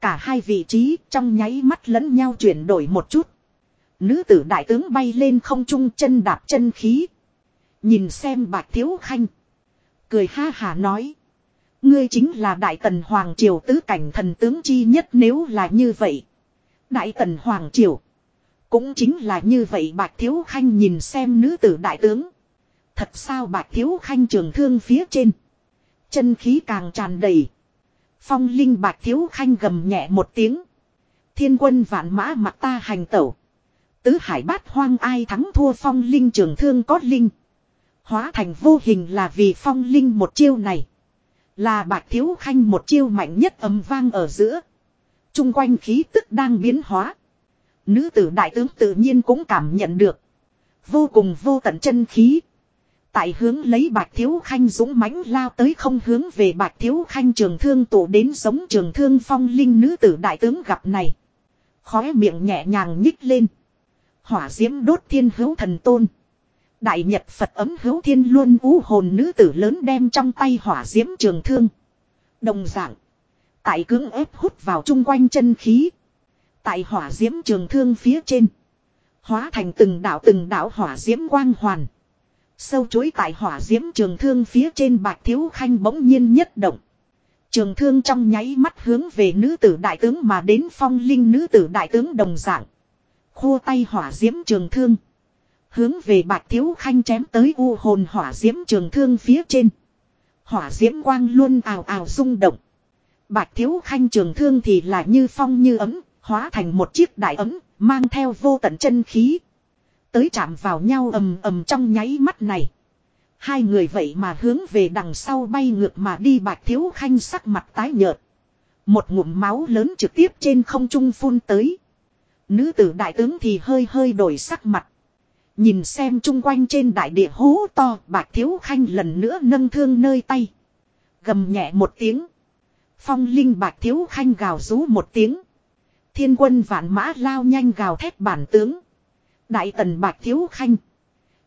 Cả hai vị trí trong nháy mắt lẫn nhau chuyển đổi một chút. Nữ tử đại tướng bay lên không trung chân đạp chân khí. Nhìn xem bạch thiếu khanh. Cười ha hà nói. Ngươi chính là đại tần hoàng triều tứ cảnh thần tướng chi nhất nếu là như vậy. Đại tần hoàng triều. Cũng chính là như vậy bạch thiếu khanh nhìn xem nữ tử đại tướng. Thật sao bạch thiếu khanh trường thương phía trên. Chân khí càng tràn đầy. Phong linh bạch thiếu khanh gầm nhẹ một tiếng. Thiên quân vạn mã mặc ta hành tẩu. Tứ hải bát hoang ai thắng thua phong linh trường thương có linh. Hóa thành vô hình là vì phong linh một chiêu này. Là bạch thiếu khanh một chiêu mạnh nhất ấm vang ở giữa. Trung quanh khí tức đang biến hóa. Nữ tử đại tướng tự nhiên cũng cảm nhận được. Vô cùng vô tận chân khí. Tại hướng lấy bạch thiếu khanh dũng mãnh lao tới không hướng về bạch thiếu khanh trường thương tụ đến giống trường thương phong linh nữ tử đại tướng gặp này. Khóe miệng nhẹ nhàng nhích lên. Hỏa diễm đốt thiên hữu thần tôn. Đại Nhật Phật ấm hữu thiên luôn ú hồn nữ tử lớn đem trong tay hỏa diễm trường thương. Đồng dạng. Tại cưỡng ép hút vào chung quanh chân khí. Tại hỏa diễm trường thương phía trên. Hóa thành từng đảo từng đảo hỏa diễm quang hoàn. Sâu chuối tại hỏa diễm trường thương phía trên bạch thiếu khanh bỗng nhiên nhất động. Trường thương trong nháy mắt hướng về nữ tử đại tướng mà đến phong linh nữ tử đại tướng đồng dạng. khua tay hỏa diễm trường thương. Hướng về bạch thiếu khanh chém tới u hồn hỏa diễm trường thương phía trên. Hỏa diễm quang luôn ào ào rung động. Bạch thiếu khanh trường thương thì là như phong như ấm, hóa thành một chiếc đại ấm, mang theo vô tận chân khí. Tới chạm vào nhau ầm ầm trong nháy mắt này. Hai người vậy mà hướng về đằng sau bay ngược mà đi bạch thiếu khanh sắc mặt tái nhợt. Một ngụm máu lớn trực tiếp trên không trung phun tới. Nữ tử đại tướng thì hơi hơi đổi sắc mặt. Nhìn xem chung quanh trên đại địa hố to, bạch thiếu khanh lần nữa nâng thương nơi tay. Gầm nhẹ một tiếng. Phong linh bạch thiếu khanh gào rú một tiếng. Thiên quân vạn mã lao nhanh gào thét bản tướng. Đại tần bạch thiếu khanh.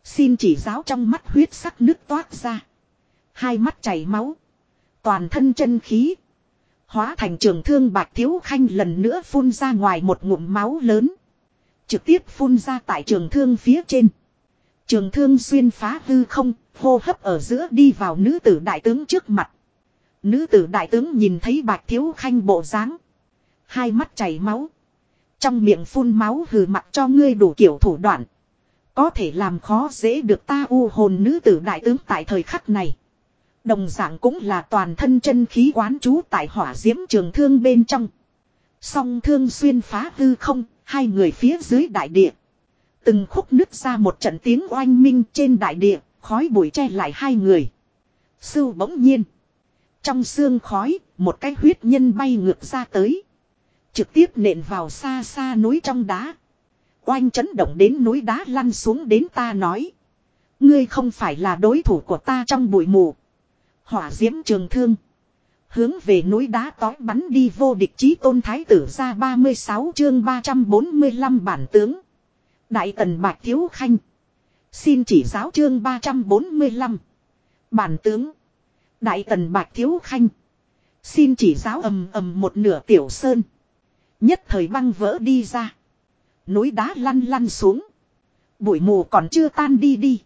Xin chỉ giáo trong mắt huyết sắc nước toát ra. Hai mắt chảy máu. Toàn thân chân khí. Hóa thành trường thương bạch thiếu khanh lần nữa phun ra ngoài một ngụm máu lớn. Trực tiếp phun ra tại trường thương phía trên. Trường thương xuyên phá hư không, hô hấp ở giữa đi vào nữ tử đại tướng trước mặt. Nữ tử đại tướng nhìn thấy bạch thiếu khanh bộ dáng Hai mắt chảy máu. Trong miệng phun máu hừ mặt cho ngươi đủ kiểu thủ đoạn. Có thể làm khó dễ được ta u hồn nữ tử đại tướng tại thời khắc này. Đồng dạng cũng là toàn thân chân khí quán trú tại hỏa diễm trường thương bên trong. Song thương xuyên phá hư không, hai người phía dưới đại địa. Từng khúc nứt ra một trận tiếng oanh minh trên đại địa, khói bụi che lại hai người. Sưu bỗng nhiên. Trong xương khói, một cái huyết nhân bay ngược ra tới. Trực tiếp nện vào xa xa núi trong đá. Oanh chấn động đến núi đá lăn xuống đến ta nói. Ngươi không phải là đối thủ của ta trong bụi mù. Hỏa diễm trường thương. Hướng về núi đá tói bắn đi vô địch chí tôn thái tử ra 36 chương 345 bản tướng. Đại tần bạc thiếu khanh. Xin chỉ giáo chương 345. Bản tướng. Đại tần bạc thiếu khanh. Xin chỉ giáo ầm ầm một nửa tiểu sơn. Nhất thời băng vỡ đi ra. Núi đá lăn lăn xuống. Bụi mù còn chưa tan đi đi.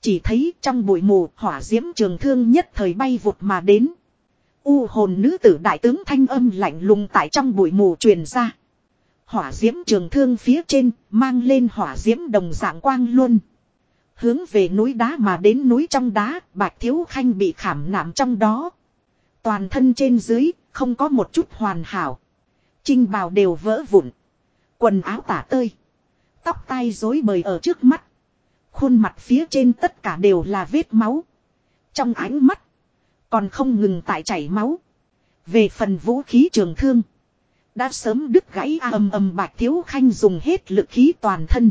Chỉ thấy trong bụi mù hỏa diễm trường thương nhất thời bay vụt mà đến. U hồn nữ tử đại tướng thanh âm lạnh lùng tại trong bụi mù truyền ra. Hỏa diễm trường thương phía trên mang lên hỏa diễm đồng dạng quang luôn. Hướng về núi đá mà đến núi trong đá, bạch thiếu khanh bị khảm nạm trong đó. Toàn thân trên dưới, không có một chút hoàn hảo. Trinh bào đều vỡ vụn. Quần áo tả tơi. Tóc tai rối bời ở trước mắt. Khuôn mặt phía trên tất cả đều là vết máu. Trong ánh mắt. Còn không ngừng tại chảy máu. Về phần vũ khí trường thương. Đã sớm đứt gãy ầm ầm bạch thiếu khanh dùng hết lực khí toàn thân.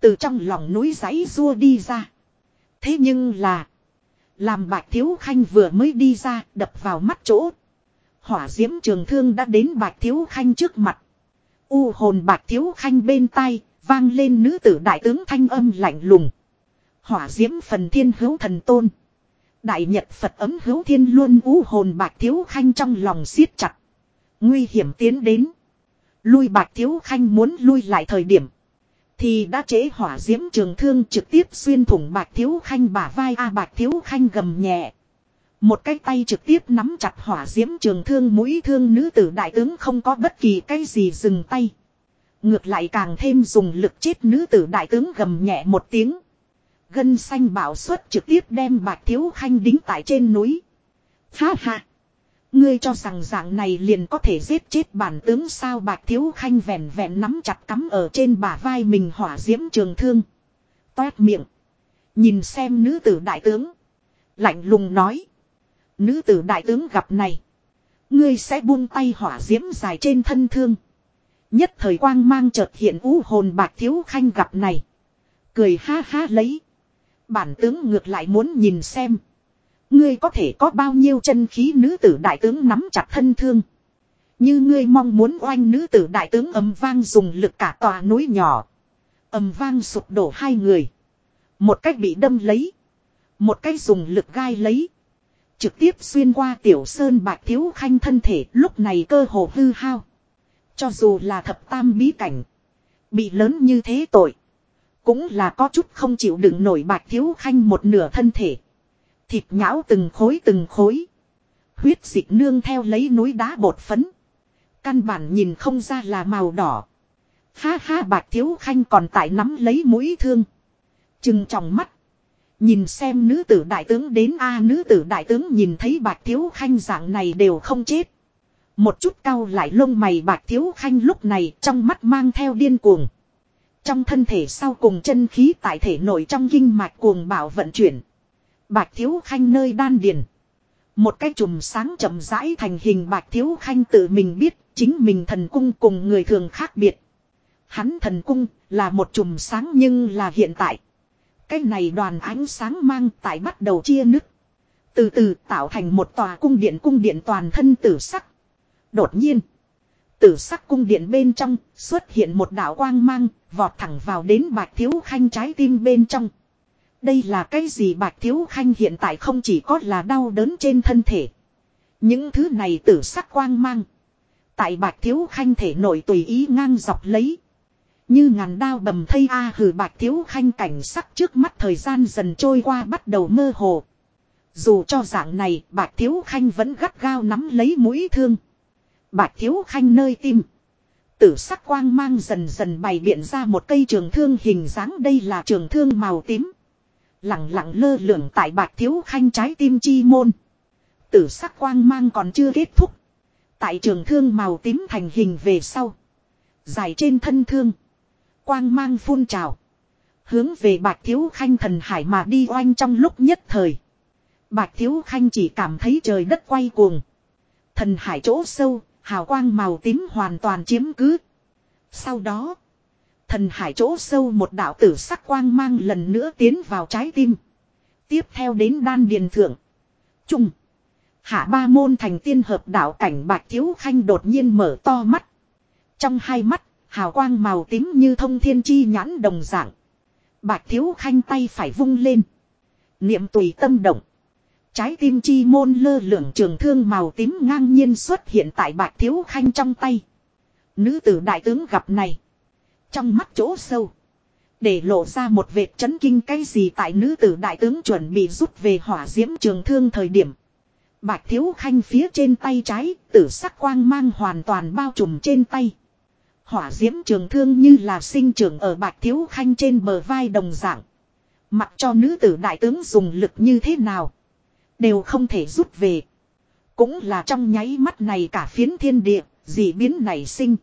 Từ trong lòng núi giấy rua đi ra. Thế nhưng là. Làm bạch thiếu khanh vừa mới đi ra, đập vào mắt chỗ. Hỏa diễm trường thương đã đến bạch thiếu khanh trước mặt. U hồn bạch thiếu khanh bên tai, vang lên nữ tử đại tướng thanh âm lạnh lùng. Hỏa diễm phần thiên hữu thần tôn. Đại Nhật Phật ấm hữu thiên luôn u hồn bạch thiếu khanh trong lòng siết chặt. Nguy hiểm tiến đến. Lui bạch thiếu khanh muốn lui lại thời điểm. Thì đã chế hỏa diễm trường thương trực tiếp xuyên thủng bạch thiếu khanh bả vai a bạch thiếu khanh gầm nhẹ. Một cái tay trực tiếp nắm chặt hỏa diễm trường thương mũi thương nữ tử đại tướng không có bất kỳ cái gì dừng tay. Ngược lại càng thêm dùng lực chết nữ tử đại tướng gầm nhẹ một tiếng. Gân xanh bảo suất trực tiếp đem bạch thiếu khanh đính tại trên núi. Ha ha. Ngươi cho rằng dạng này liền có thể giết chết bản tướng sao bạc thiếu khanh vẹn vẹn nắm chặt cắm ở trên bả vai mình hỏa diễm trường thương. Toét miệng. Nhìn xem nữ tử đại tướng. Lạnh lùng nói. Nữ tử đại tướng gặp này. Ngươi sẽ buông tay hỏa diễm dài trên thân thương. Nhất thời quang mang chợt hiện u hồn bạc thiếu khanh gặp này. Cười ha ha lấy. Bản tướng ngược lại muốn nhìn xem. Ngươi có thể có bao nhiêu chân khí nữ tử đại tướng nắm chặt thân thương. Như ngươi mong muốn oanh nữ tử đại tướng ầm vang dùng lực cả tòa núi nhỏ. ầm vang sụp đổ hai người. Một cách bị đâm lấy. Một cách dùng lực gai lấy. Trực tiếp xuyên qua tiểu sơn bạc thiếu khanh thân thể, lúc này cơ hồ hư hao. Cho dù là thập tam bí cảnh. Bị lớn như thế tội. Cũng là có chút không chịu đựng nổi bạc thiếu khanh một nửa thân thể. Thịt nhão từng khối từng khối. Huyết dịch nương theo lấy núi đá bột phấn. Căn bản nhìn không ra là màu đỏ. Ha ha, bạc thiếu khanh còn tại nắm lấy mũi thương. trừng trong mắt. Nhìn xem nữ tử đại tướng đến a, nữ tử đại tướng nhìn thấy bạc thiếu khanh dạng này đều không chết. Một chút cau lại lông mày bạc thiếu khanh lúc này trong mắt mang theo điên cuồng. Trong thân thể sau cùng chân khí tại thể nội trong kinh mạch cuồng bảo vận chuyển. Bạc thiếu khanh nơi đan điền. Một cái chùm sáng chậm rãi thành hình bạc thiếu khanh tự mình biết chính mình thần cung cùng người thường khác biệt. Hắn thần cung là một chùm sáng nhưng là hiện tại. Cái này đoàn ánh sáng mang tại bắt đầu chia nứt. Từ từ tạo thành một tòa cung điện cung điện toàn thân tử sắc. Đột nhiên. Tử sắc cung điện bên trong xuất hiện một đạo quang mang, vọt thẳng vào đến bạch thiếu khanh trái tim bên trong. Đây là cái gì bạch thiếu khanh hiện tại không chỉ có là đau đớn trên thân thể. Những thứ này tử sắc quang mang. Tại bạch thiếu khanh thể nội tùy ý ngang dọc lấy. Như ngàn đao bầm thây a hử bạch thiếu khanh cảnh sắc trước mắt thời gian dần trôi qua bắt đầu mơ hồ. Dù cho dạng này, bạch thiếu khanh vẫn gắt gao nắm lấy mũi thương. Bạch thiếu khanh nơi tim. Tử sắc quang mang dần dần bày biện ra một cây trường thương hình dáng đây là trường thương màu tím. Lặng lặng lơ lửng tại bạch thiếu khanh trái tim chi môn. Tử sắc quang mang còn chưa kết thúc. Tại trường thương màu tím thành hình về sau. Dài trên thân thương. Quang mang phun trào. Hướng về bạch thiếu khanh thần hải mà đi oanh trong lúc nhất thời. Bạch thiếu khanh chỉ cảm thấy trời đất quay cuồng. Thần hải chỗ sâu, hào quang màu tím hoàn toàn chiếm cứ. Sau đó, thần hải chỗ sâu một đạo tử sắc quang mang lần nữa tiến vào trái tim. Tiếp theo đến đan điền thượng. Trung. Hạ ba môn thành tiên hợp đạo cảnh bạch thiếu khanh đột nhiên mở to mắt. Trong hai mắt, hào quang màu tím như thông thiên chi nhãn đồng dạng. Bạch thiếu khanh tay phải vung lên. Niệm tùy tâm động. Trái tim chi môn lơ lửng trường thương màu tím ngang nhiên xuất hiện tại bạch thiếu khanh trong tay. Nữ tử đại tướng gặp này. Trong mắt chỗ sâu. Để lộ ra một vệt chấn kinh cái gì tại nữ tử đại tướng chuẩn bị rút về hỏa diễm trường thương thời điểm. Bạch thiếu khanh phía trên tay trái, tử sắc quang mang hoàn toàn bao trùm trên tay. Hỏa diễm trường thương như là sinh trưởng ở bạch thiếu khanh trên bờ vai đồng dạng. Mặc cho nữ tử đại tướng dùng lực như thế nào. Đều không thể rút về. Cũng là trong nháy mắt này cả phiến thiên địa, dị biến nảy sinh.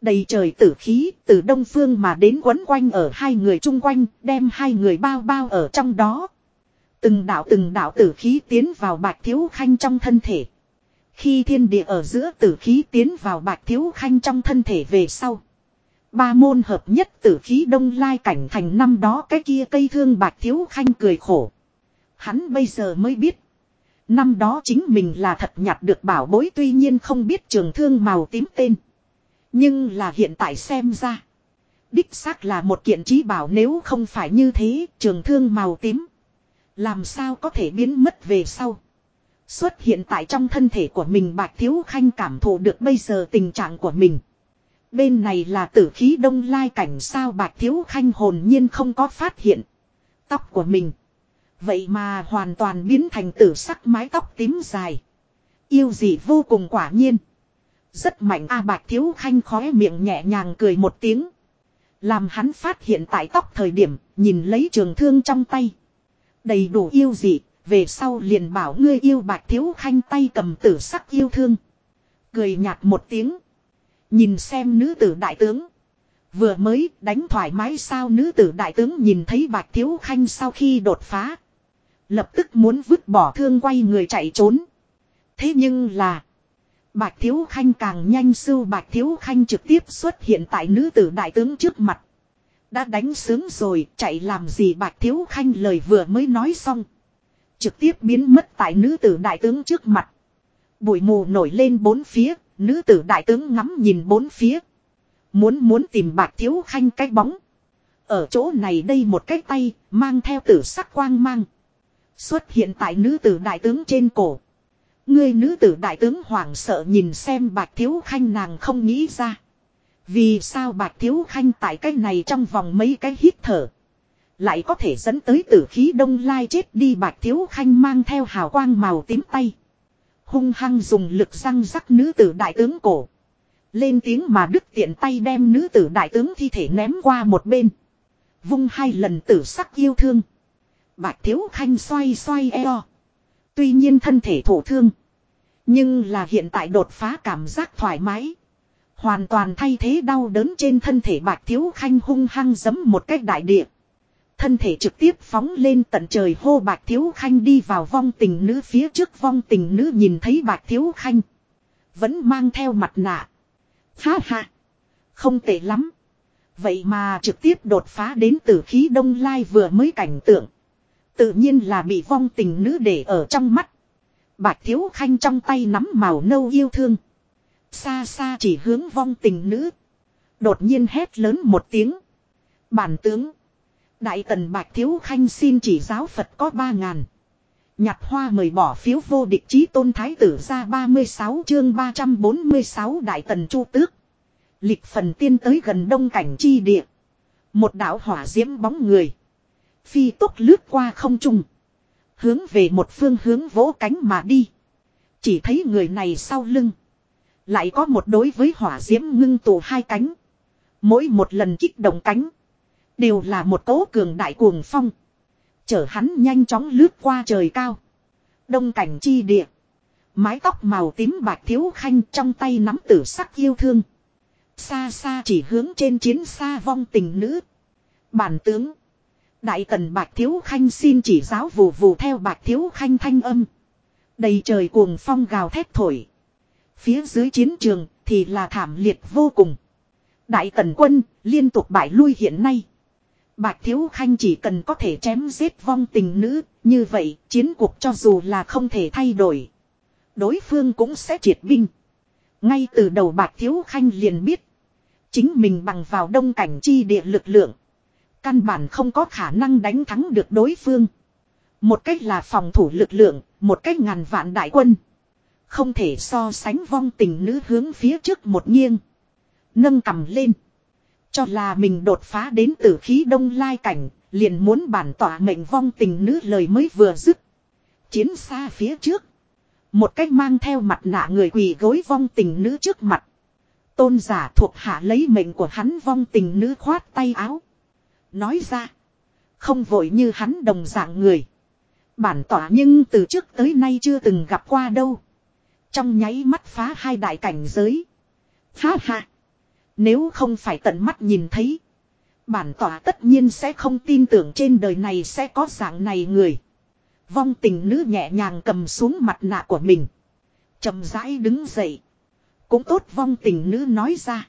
Đầy trời tử khí, từ đông phương mà đến quấn quanh ở hai người chung quanh, đem hai người bao bao ở trong đó. Từng đạo từng đạo tử khí tiến vào bạch thiếu khanh trong thân thể. Khi thiên địa ở giữa tử khí tiến vào bạch thiếu khanh trong thân thể về sau. Ba môn hợp nhất tử khí đông lai cảnh thành năm đó cái kia cây thương bạch thiếu khanh cười khổ. Hắn bây giờ mới biết. Năm đó chính mình là thật nhặt được bảo bối tuy nhiên không biết trường thương màu tím tên. Nhưng là hiện tại xem ra. Đích xác là một kiện trí bảo nếu không phải như thế, trường thương màu tím. Làm sao có thể biến mất về sau. Xuất hiện tại trong thân thể của mình bạch thiếu khanh cảm thụ được bây giờ tình trạng của mình. Bên này là tử khí đông lai cảnh sao bạch thiếu khanh hồn nhiên không có phát hiện. Tóc của mình. Vậy mà hoàn toàn biến thành tử sắc mái tóc tím dài. Yêu gì vô cùng quả nhiên. Rất mạnh a bạch thiếu khanh khóe miệng nhẹ nhàng cười một tiếng. Làm hắn phát hiện tại tóc thời điểm, nhìn lấy trường thương trong tay. Đầy đủ yêu dị, về sau liền bảo ngươi yêu bạch thiếu khanh tay cầm tử sắc yêu thương. Cười nhạt một tiếng. Nhìn xem nữ tử đại tướng. Vừa mới đánh thoải mái sao nữ tử đại tướng nhìn thấy bạch thiếu khanh sau khi đột phá. Lập tức muốn vứt bỏ thương quay người chạy trốn. Thế nhưng là. Bạch thiếu khanh càng nhanh sưu bạch thiếu khanh trực tiếp xuất hiện tại nữ tử đại tướng trước mặt. Đã đánh sướng rồi, chạy làm gì bạch thiếu khanh lời vừa mới nói xong. Trực tiếp biến mất tại nữ tử đại tướng trước mặt. Bụi mù nổi lên bốn phía, nữ tử đại tướng ngắm nhìn bốn phía. Muốn muốn tìm bạc thiếu khanh cái bóng. Ở chỗ này đây một cái tay, mang theo tử sắc quang mang. Xuất hiện tại nữ tử đại tướng trên cổ. Người nữ tử đại tướng hoảng sợ nhìn xem bạc thiếu khanh nàng không nghĩ ra. Vì sao bạc thiếu khanh tại cái này trong vòng mấy cái hít thở. Lại có thể dẫn tới tử khí đông lai chết đi bạch thiếu khanh mang theo hào quang màu tím tay. Hung hăng dùng lực răng rắc nữ tử đại tướng cổ. Lên tiếng mà đức tiện tay đem nữ tử đại tướng thi thể ném qua một bên. Vung hai lần tử sắc yêu thương. Bạch thiếu khanh xoay xoay eo. Tuy nhiên thân thể thổ thương. Nhưng là hiện tại đột phá cảm giác thoải mái. Hoàn toàn thay thế đau đớn trên thân thể bạch thiếu khanh hung hăng giấm một cách đại địa. Thân thể trực tiếp phóng lên tận trời hô bạc thiếu khanh đi vào vong tình nữ phía trước vong tình nữ nhìn thấy bạc thiếu khanh. Vẫn mang theo mặt nạ. Ha ha. Không tệ lắm. Vậy mà trực tiếp đột phá đến tử khí đông lai vừa mới cảnh tượng. Tự nhiên là bị vong tình nữ để ở trong mắt. Bạc thiếu khanh trong tay nắm màu nâu yêu thương. Xa xa chỉ hướng vong tình nữ. Đột nhiên hét lớn một tiếng. Bản tướng. Đại tần Bạch Thiếu Khanh xin chỉ giáo Phật có ba ngàn. Nhặt hoa mời bỏ phiếu vô địch chí tôn thái tử ra 36 chương 346 đại tần chu tước. Lịch phần tiên tới gần đông cảnh chi địa. Một đạo hỏa diễm bóng người. Phi tốc lướt qua không trung. Hướng về một phương hướng vỗ cánh mà đi. Chỉ thấy người này sau lưng. Lại có một đối với hỏa diễm ngưng tụ hai cánh. Mỗi một lần kích động cánh. Đều là một cỗ cường đại cuồng phong. Chở hắn nhanh chóng lướt qua trời cao. Đông cảnh chi địa. Mái tóc màu tím bạc thiếu khanh trong tay nắm tử sắc yêu thương. Xa xa chỉ hướng trên chiến xa vong tình nữ. Bản tướng. Đại tần bạc thiếu khanh xin chỉ giáo vù vù theo bạc thiếu khanh thanh âm. Đầy trời cuồng phong gào thét thổi. Phía dưới chiến trường thì là thảm liệt vô cùng. Đại tần quân liên tục bại lui hiện nay. Bạch Thiếu Khanh chỉ cần có thể chém giết vong tình nữ, như vậy chiến cuộc cho dù là không thể thay đổi. Đối phương cũng sẽ triệt binh. Ngay từ đầu Bạch Thiếu Khanh liền biết. Chính mình bằng vào đông cảnh chi địa lực lượng. Căn bản không có khả năng đánh thắng được đối phương. Một cách là phòng thủ lực lượng, một cách ngàn vạn đại quân. Không thể so sánh vong tình nữ hướng phía trước một nghiêng. Nâng cầm lên. Cho là mình đột phá đến tử khí đông lai cảnh, liền muốn bản tỏa mệnh vong tình nữ lời mới vừa dứt. Chiến xa phía trước. Một cách mang theo mặt nạ người quỳ gối vong tình nữ trước mặt. Tôn giả thuộc hạ lấy mệnh của hắn vong tình nữ khoát tay áo. Nói ra. Không vội như hắn đồng dạng người. Bản tỏa nhưng từ trước tới nay chưa từng gặp qua đâu. Trong nháy mắt phá hai đại cảnh giới. Ha ha. Nếu không phải tận mắt nhìn thấy. Bản tỏa tất nhiên sẽ không tin tưởng trên đời này sẽ có dạng này người. Vong tình nữ nhẹ nhàng cầm xuống mặt nạ của mình. chậm rãi đứng dậy. Cũng tốt vong tình nữ nói ra.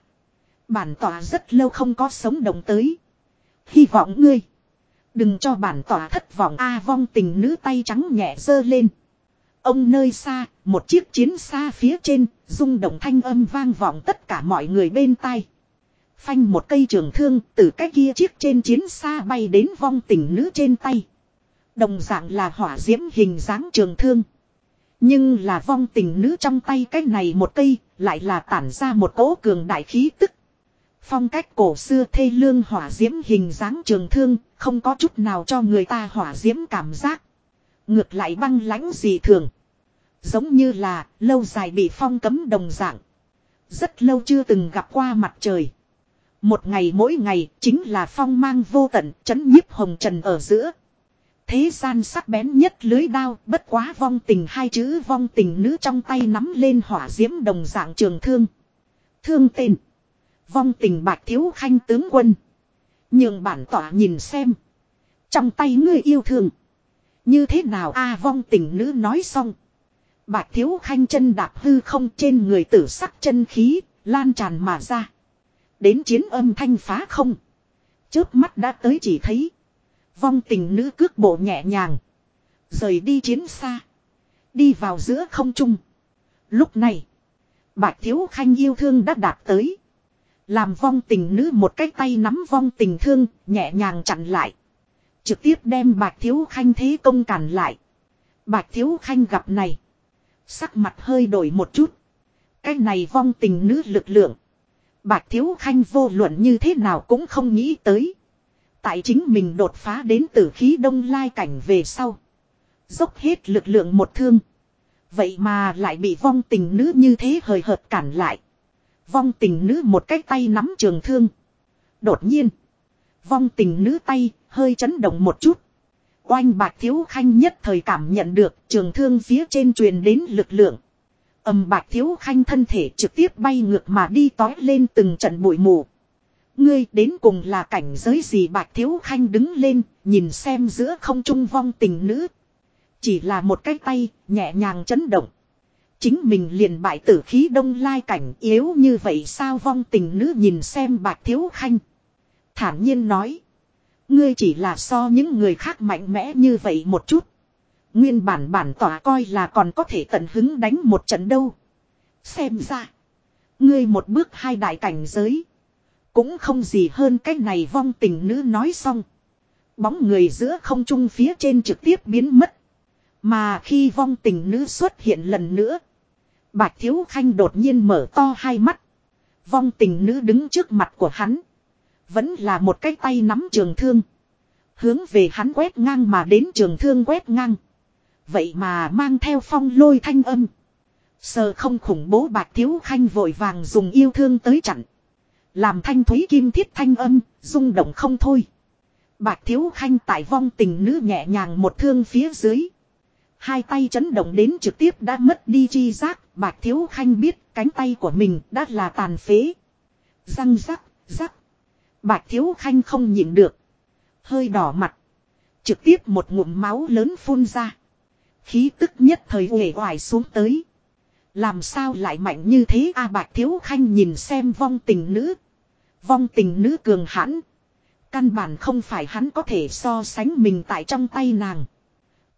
Bản tỏa rất lâu không có sống động tới. Hy vọng ngươi. Đừng cho bản tỏa thất vọng a, vong tình nữ tay trắng nhẹ dơ lên. Ông nơi xa, một chiếc chiến xa phía trên, rung động thanh âm vang vọng tất cả mọi người bên tai. Phanh một cây trường thương từ cái kia chiếc trên chiến xa bay đến vong tình nữ trên tay. Đồng dạng là hỏa diễm hình dáng trường thương. Nhưng là vong tình nữ trong tay cái này một cây, lại là tản ra một cỗ cường đại khí tức. Phong cách cổ xưa thê lương hỏa diễm hình dáng trường thương, không có chút nào cho người ta hỏa diễm cảm giác. Ngược lại băng lãnh gì thường. Giống như là lâu dài bị phong cấm đồng dạng. Rất lâu chưa từng gặp qua mặt trời. Một ngày mỗi ngày chính là phong mang vô tận chấn nhiếp hồng trần ở giữa. Thế gian sắc bén nhất lưới đao, bất quá vong tình hai chữ vong tình nữ trong tay nắm lên hỏa diễm đồng dạng trường thương. Thương tên. Vong tình bạch thiếu khanh tướng quân. Nhưng bản tỏa nhìn xem. Trong tay ngươi yêu thương. Như thế nào a vong tình nữ nói xong. Bạch thiếu khanh chân đạp hư không trên người tử sắc chân khí, lan tràn mà ra. Đến chiến âm thanh phá không. Chớp mắt đã tới chỉ thấy. Vong tình nữ cước bộ nhẹ nhàng. Rời đi chiến xa. Đi vào giữa không trung. Lúc này. Bạch thiếu khanh yêu thương đã đạt tới. Làm vong tình nữ một cái tay nắm vong tình thương, nhẹ nhàng chặn lại. Trực tiếp đem bạch thiếu khanh thế công cản lại. Bạch thiếu khanh gặp này. Sắc mặt hơi đổi một chút. Cái này vong tình nữ lực lượng. Bạch thiếu khanh vô luận như thế nào cũng không nghĩ tới. Tại chính mình đột phá đến tử khí đông lai cảnh về sau. Dốc hết lực lượng một thương. Vậy mà lại bị vong tình nữ như thế hời hợt cản lại. Vong tình nữ một cái tay nắm trường thương. Đột nhiên. Vong tình nữ tay hơi chấn động một chút. Oanh bạc thiếu khanh nhất thời cảm nhận được trường thương phía trên truyền đến lực lượng. ầm bạc thiếu khanh thân thể trực tiếp bay ngược mà đi tói lên từng trận bụi mù. Ngươi đến cùng là cảnh giới gì bạc thiếu khanh đứng lên, nhìn xem giữa không trung vong tình nữ. Chỉ là một cái tay, nhẹ nhàng chấn động. Chính mình liền bại tử khí đông lai cảnh yếu như vậy sao vong tình nữ nhìn xem bạc thiếu khanh. Thản nhiên nói. Ngươi chỉ là so những người khác mạnh mẽ như vậy một chút. Nguyên bản bản tỏa coi là còn có thể tận hứng đánh một trận đâu. Xem ra. Ngươi một bước hai đại cảnh giới. Cũng không gì hơn cái này vong tình nữ nói xong. Bóng người giữa không trung phía trên trực tiếp biến mất. Mà khi vong tình nữ xuất hiện lần nữa. Bạch Thiếu Khanh đột nhiên mở to hai mắt. Vong tình nữ đứng trước mặt của hắn. Vẫn là một cái tay nắm trường thương. Hướng về hắn quét ngang mà đến trường thương quét ngang. Vậy mà mang theo phong lôi thanh âm. Sờ không khủng bố bạc thiếu khanh vội vàng dùng yêu thương tới chặn. Làm thanh thúy kim thiết thanh âm, rung động không thôi. Bạc thiếu khanh tại vong tình nữ nhẹ nhàng một thương phía dưới. Hai tay chấn động đến trực tiếp đã mất đi chi giác, bạc thiếu khanh biết cánh tay của mình đã là tàn phế. Răng rắc, rắc. Bạch Thiếu Khanh không nhịn được. Hơi đỏ mặt. Trực tiếp một ngụm máu lớn phun ra. Khí tức nhất thời uể oải xuống tới. Làm sao lại mạnh như thế a à, Bạch Thiếu Khanh nhìn xem vong tình nữ. Vong tình nữ cường hãn. Căn bản không phải hắn có thể so sánh mình tại trong tay nàng.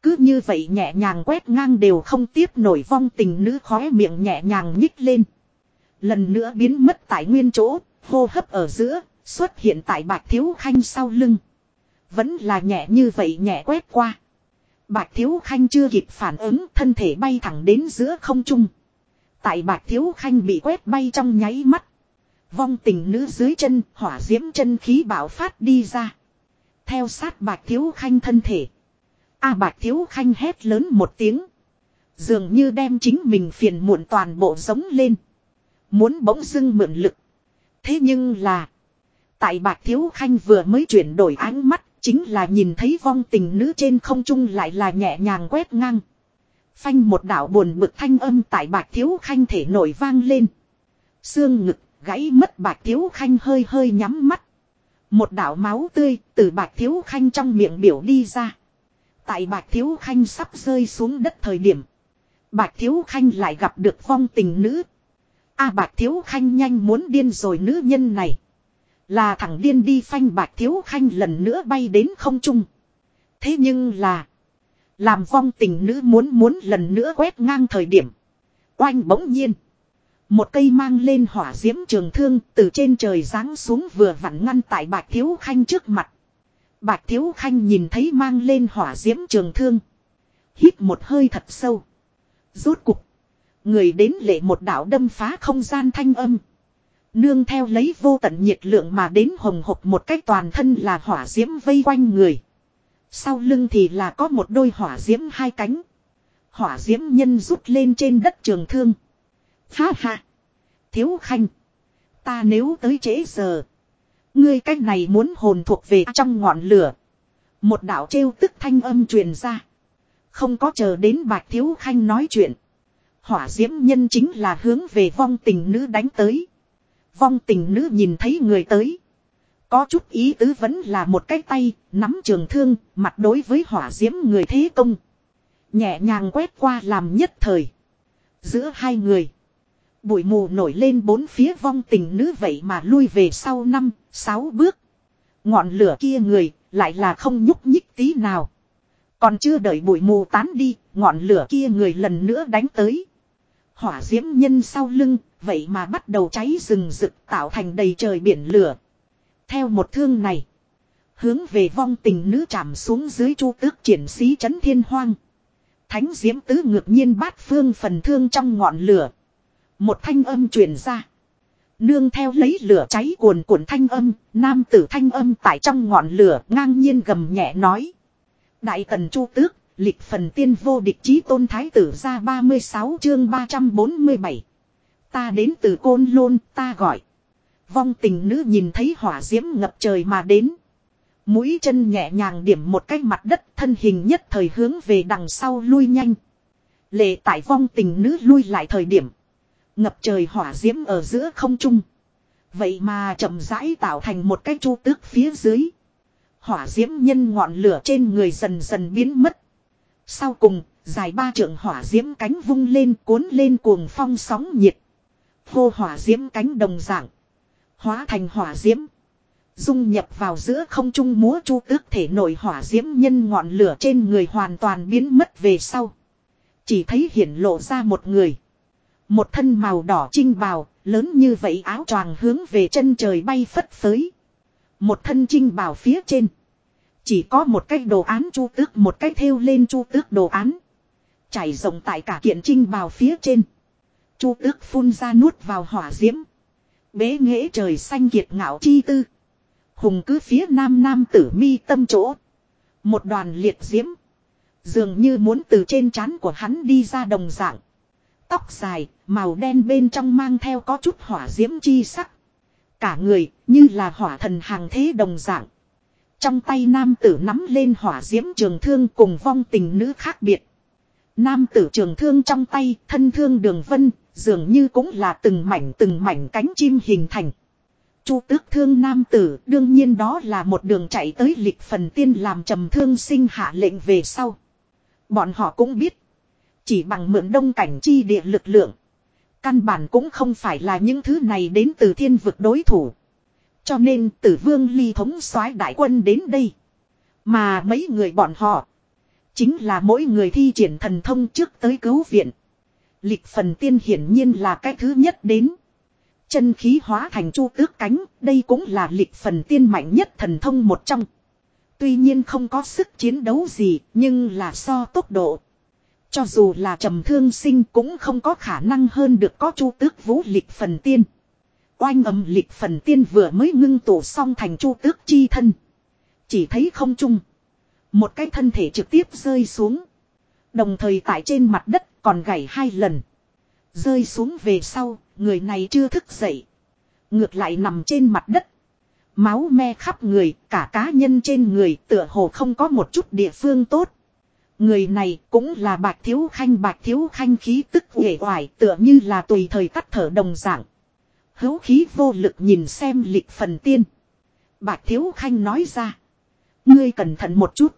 Cứ như vậy nhẹ nhàng quét ngang đều không tiếp nổi vong tình nữ khóe miệng nhẹ nhàng nhích lên. Lần nữa biến mất tại nguyên chỗ, hô hấp ở giữa, Xuất hiện tại bạch thiếu khanh sau lưng. Vẫn là nhẹ như vậy nhẹ quét qua. Bạch thiếu khanh chưa kịp phản ứng thân thể bay thẳng đến giữa không trung. Tại bạch thiếu khanh bị quét bay trong nháy mắt. Vong tình nữ dưới chân hỏa diễm chân khí bạo phát đi ra. Theo sát bạch thiếu khanh thân thể. A à, bạch thiếu khanh hét lớn một tiếng. Dường như đem chính mình phiền muộn toàn bộ giống lên. Muốn bỗng dưng mượn lực. Thế nhưng là. Tại bạc thiếu khanh vừa mới chuyển đổi ánh mắt, chính là nhìn thấy vong tình nữ trên không trung lại là nhẹ nhàng quét ngang. Phanh một đạo buồn bực thanh âm tại bạc thiếu khanh thể nổi vang lên. Xương ngực, gãy mất bạc thiếu khanh hơi hơi nhắm mắt. Một đạo máu tươi từ bạc thiếu khanh trong miệng biểu đi ra. Tại bạc thiếu khanh sắp rơi xuống đất thời điểm. Bạc thiếu khanh lại gặp được vong tình nữ. A bạc thiếu khanh nhanh muốn điên rồi nữ nhân này. Là thằng điên đi phanh bạc thiếu khanh lần nữa bay đến không trung. Thế nhưng là. Làm vong tình nữ muốn muốn lần nữa quét ngang thời điểm. Oanh bỗng nhiên. Một cây mang lên hỏa diễm trường thương từ trên trời giáng xuống vừa vặn ngăn tại bạc thiếu khanh trước mặt. Bạc thiếu khanh nhìn thấy mang lên hỏa diễm trường thương. Hít một hơi thật sâu. Rốt cục. Người đến lệ một đạo đâm phá không gian thanh âm. Nương theo lấy vô tận nhiệt lượng mà đến hồng hộc một cách toàn thân là hỏa diễm vây quanh người. Sau lưng thì là có một đôi hỏa diễm hai cánh. Hỏa diễm nhân rút lên trên đất trường thương. Ha ha. Thiếu khanh. Ta nếu tới trễ giờ. Ngươi cách này muốn hồn thuộc về trong ngọn lửa. Một đạo trêu tức thanh âm truyền ra. Không có chờ đến Bạch Thiếu Khanh nói chuyện. Hỏa diễm nhân chính là hướng về vong tình nữ đánh tới. Vong tình nữ nhìn thấy người tới. Có chút ý tứ vẫn là một cái tay, nắm trường thương, mặt đối với hỏa diễm người thế công. Nhẹ nhàng quét qua làm nhất thời. Giữa hai người. Bụi mù nổi lên bốn phía vong tình nữ vậy mà lui về sau năm, sáu bước. Ngọn lửa kia người, lại là không nhúc nhích tí nào. Còn chưa đợi bụi mù tán đi, ngọn lửa kia người lần nữa đánh tới. Hỏa diễm nhân sau lưng, vậy mà bắt đầu cháy rừng rực tạo thành đầy trời biển lửa. Theo một thương này, hướng về vong tình nữ chạm xuống dưới chu tước triển sĩ chấn thiên hoang. Thánh diễm tứ ngược nhiên bát phương phần thương trong ngọn lửa. Một thanh âm truyền ra. Nương theo lấy lửa cháy cuồn cuộn thanh âm, nam tử thanh âm tại trong ngọn lửa ngang nhiên gầm nhẹ nói. Đại tần chu tước, lịch phần tiên vô địch chí tôn thái tử ra 36 chương 347. Ta đến từ côn lôn, ta gọi. Vong tình nữ nhìn thấy hỏa diễm ngập trời mà đến. Mũi chân nhẹ nhàng điểm một cái mặt đất thân hình nhất thời hướng về đằng sau lui nhanh. Lệ tại vong tình nữ lui lại thời điểm. Ngập trời hỏa diễm ở giữa không trung. Vậy mà chậm rãi tạo thành một cái chu tước phía dưới. Hỏa diễm nhân ngọn lửa trên người dần dần biến mất. Sau cùng, dài ba trượng hỏa diễm cánh vung lên cuốn lên cuồng phong sóng nhiệt. Hô hỏa diễm cánh đồng dạng. Hóa thành hỏa diễm. Dung nhập vào giữa không trung múa chu tước thể nổi hỏa diễm nhân ngọn lửa trên người hoàn toàn biến mất về sau. Chỉ thấy hiển lộ ra một người. Một thân màu đỏ trinh bào, lớn như vậy áo choàng hướng về chân trời bay phất phới. Một thân trinh bào phía trên. Chỉ có một cái đồ án chu tước một cái thêu lên chu tước đồ án. Chảy rộng tại cả kiện trinh bào phía trên. Chu tước phun ra nuốt vào hỏa diễm. Bế nghệ trời xanh kiệt ngạo chi tư. Hùng cứ phía nam nam tử mi tâm chỗ. Một đoàn liệt diễm. Dường như muốn từ trên trán của hắn đi ra đồng dạng. Tóc dài, màu đen bên trong mang theo có chút hỏa diễm chi sắc. Cả người, như là hỏa thần hàng thế đồng dạng. Trong tay nam tử nắm lên hỏa diễm trường thương cùng vong tình nữ khác biệt. Nam tử trường thương trong tay, thân thương đường vân, dường như cũng là từng mảnh từng mảnh cánh chim hình thành. Chu tước thương nam tử, đương nhiên đó là một đường chạy tới lịch phần tiên làm trầm thương sinh hạ lệnh về sau. Bọn họ cũng biết, chỉ bằng mượn đông cảnh chi địa lực lượng. Căn bản cũng không phải là những thứ này đến từ thiên vực đối thủ. Cho nên tử vương ly thống soái đại quân đến đây. Mà mấy người bọn họ. Chính là mỗi người thi triển thần thông trước tới cứu viện. Lịch phần tiên hiển nhiên là cái thứ nhất đến. Chân khí hóa thành chu tước cánh, đây cũng là lịch phần tiên mạnh nhất thần thông một trong. Tuy nhiên không có sức chiến đấu gì, nhưng là so tốc độ. Cho dù là trầm thương sinh cũng không có khả năng hơn được có chu tước vũ lịch phần tiên. Oanh âm lịch phần tiên vừa mới ngưng tụ xong thành chu tước chi thân. Chỉ thấy không chung. Một cái thân thể trực tiếp rơi xuống. Đồng thời tại trên mặt đất còn gãy hai lần. Rơi xuống về sau, người này chưa thức dậy. Ngược lại nằm trên mặt đất. Máu me khắp người, cả cá nhân trên người tựa hồ không có một chút địa phương tốt. Người này cũng là bạch thiếu khanh bạch thiếu khanh khí tức nghệ hoài tựa như là tùy thời tắt thở đồng dạng. Hữu khí vô lực nhìn xem lịch phần tiên. Bạch thiếu khanh nói ra. Ngươi cẩn thận một chút.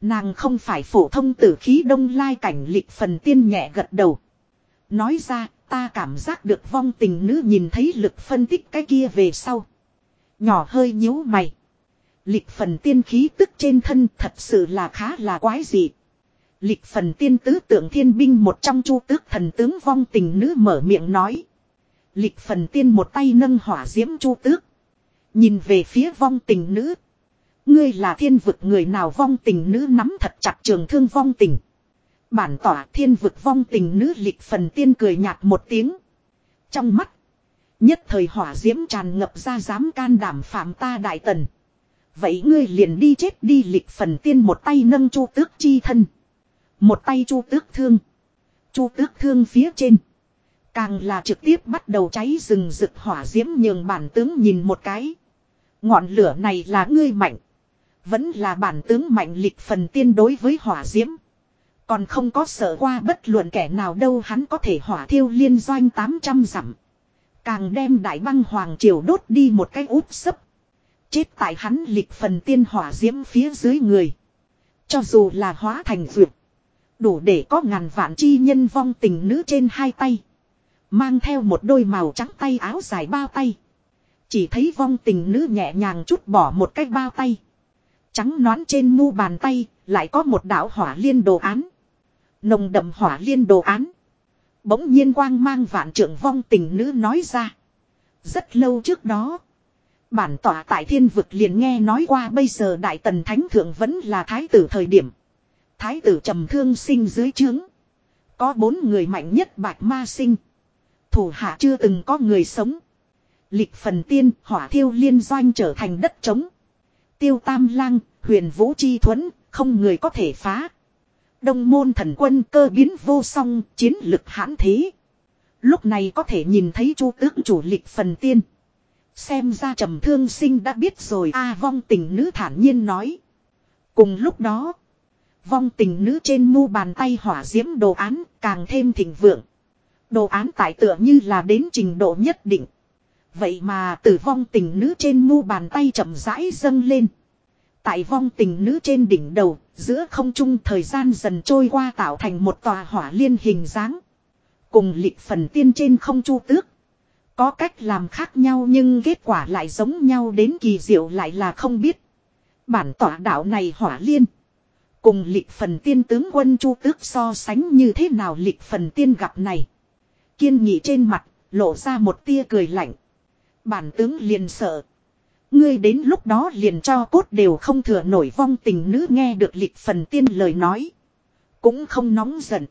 Nàng không phải phổ thông tử khí đông lai cảnh lịch phần tiên nhẹ gật đầu. Nói ra, ta cảm giác được vong tình nữ nhìn thấy lực phân tích cái kia về sau. Nhỏ hơi nhíu mày. Lịch phần tiên khí tức trên thân thật sự là khá là quái dị. Lịch phần tiên tứ tượng thiên binh một trong chu tước thần tướng vong tình nữ mở miệng nói. Lịch phần tiên một tay nâng hỏa diễm chu tước. Nhìn về phía vong tình nữ. Ngươi là thiên vực người nào vong tình nữ nắm thật chặt trường thương vong tình. Bản tỏa thiên vực vong tình nữ lịch phần tiên cười nhạt một tiếng. Trong mắt. Nhất thời hỏa diễm tràn ngập ra dám can đảm phạm ta đại tần. Vậy ngươi liền đi chết đi lịch phần tiên một tay nâng chu tước chi thân. Một tay chu tước thương. Chu tước thương phía trên. Càng là trực tiếp bắt đầu cháy rừng rực hỏa diễm nhường bản tướng nhìn một cái. Ngọn lửa này là ngươi mạnh. Vẫn là bản tướng mạnh lịch phần tiên đối với hỏa diễm. Còn không có sợ qua bất luận kẻ nào đâu hắn có thể hỏa thiêu liên doanh 800 dặm. Càng đem đại băng hoàng triều đốt đi một cái úp sấp. Chết tại hắn lịch phần tiên hỏa diễm phía dưới người. Cho dù là hóa thành vượt. Đủ để có ngàn vạn chi nhân vong tình nữ trên hai tay. Mang theo một đôi màu trắng tay áo dài bao tay. Chỉ thấy vong tình nữ nhẹ nhàng chút bỏ một cái bao tay. Trắng nón trên mu bàn tay, lại có một đạo hỏa liên đồ án. Nồng đậm hỏa liên đồ án. Bỗng nhiên quang mang vạn trưởng vong tình nữ nói ra. Rất lâu trước đó. Bản tỏa tại thiên vực liền nghe nói qua bây giờ đại tần thánh thượng vẫn là thái tử thời điểm. Thái tử trầm thương sinh dưới trướng. Có bốn người mạnh nhất bạch ma sinh. Thủ hạ chưa từng có người sống. Lịch phần tiên hỏa thiêu liên doanh trở thành đất trống. Tiêu tam lang, huyền vũ chi thuẫn, không người có thể phá. Đông môn thần quân cơ biến vô song, chiến lực hãn thế. Lúc này có thể nhìn thấy chu tước chủ lịch phần tiên. Xem ra trầm thương sinh đã biết rồi a vong tình nữ thản nhiên nói. Cùng lúc đó, vong tình nữ trên mu bàn tay hỏa diễm đồ án càng thêm thịnh vượng. Đồ án tại tựa như là đến trình độ nhất định. Vậy mà tử vong tình nữ trên mu bàn tay chậm rãi dâng lên. Tại vong tình nữ trên đỉnh đầu, giữa không trung thời gian dần trôi qua tạo thành một tòa hỏa liên hình dáng. Cùng lịch phần tiên trên không chu tước. Có cách làm khác nhau nhưng kết quả lại giống nhau đến kỳ diệu lại là không biết. Bản tỏa đạo này hỏa liên. Cùng lịch phần tiên tướng quân chu tước so sánh như thế nào lịch phần tiên gặp này. Kiên nghị trên mặt, lộ ra một tia cười lạnh. Bản tướng liền sợ. Ngươi đến lúc đó liền cho cốt đều không thừa nổi vong tình nữ nghe được lịch phần tiên lời nói. Cũng không nóng giận.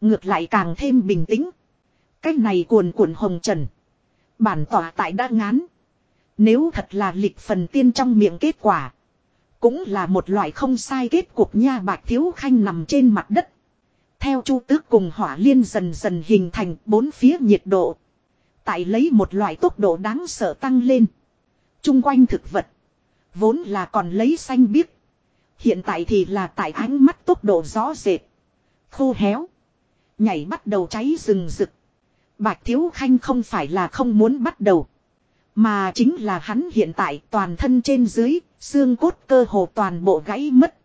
Ngược lại càng thêm bình tĩnh. Cái này cuồn cuộn hồng trần. Bản tỏa tại đã ngán. Nếu thật là lịch phần tiên trong miệng kết quả. Cũng là một loại không sai kết cục nha bạc thiếu khanh nằm trên mặt đất. Theo chu tước cùng hỏa liên dần dần hình thành bốn phía nhiệt độ. Tại lấy một loại tốc độ đáng sợ tăng lên. Trung quanh thực vật. Vốn là còn lấy xanh biếc. Hiện tại thì là tại ánh mắt tốc độ rõ rệt. Khô héo. Nhảy bắt đầu cháy rừng rực. Bạch Thiếu Khanh không phải là không muốn bắt đầu. Mà chính là hắn hiện tại toàn thân trên dưới, xương cốt cơ hồ toàn bộ gãy mất.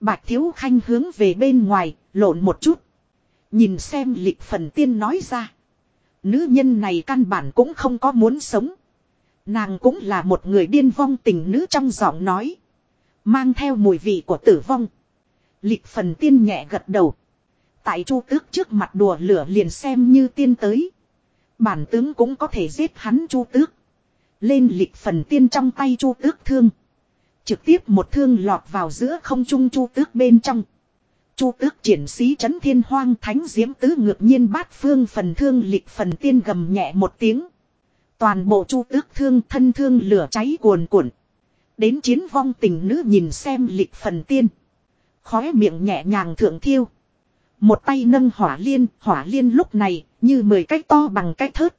Bạch Thiếu Khanh hướng về bên ngoài, lộn một chút. Nhìn xem lịch phần tiên nói ra. Nữ nhân này căn bản cũng không có muốn sống. Nàng cũng là một người điên vong tình nữ trong giọng nói. Mang theo mùi vị của tử vong. Lịch phần tiên nhẹ gật đầu. Tại chu tước trước mặt đùa lửa liền xem như tiên tới. Bản tướng cũng có thể giết hắn chu tước. Lên lịch phần tiên trong tay chu tước thương. Trực tiếp một thương lọt vào giữa không trung chu tước bên trong. Chu tước triển sĩ chấn thiên hoang thánh diễm tứ ngược nhiên bát phương phần thương lịch phần tiên gầm nhẹ một tiếng. Toàn bộ chu tước thương thân thương lửa cháy cuồn cuộn. Đến chiến vong tình nữ nhìn xem lịch phần tiên. Khóe miệng nhẹ nhàng thượng thiêu. Một tay nâng hỏa liên, hỏa liên lúc này như mười cái to bằng cái thớt.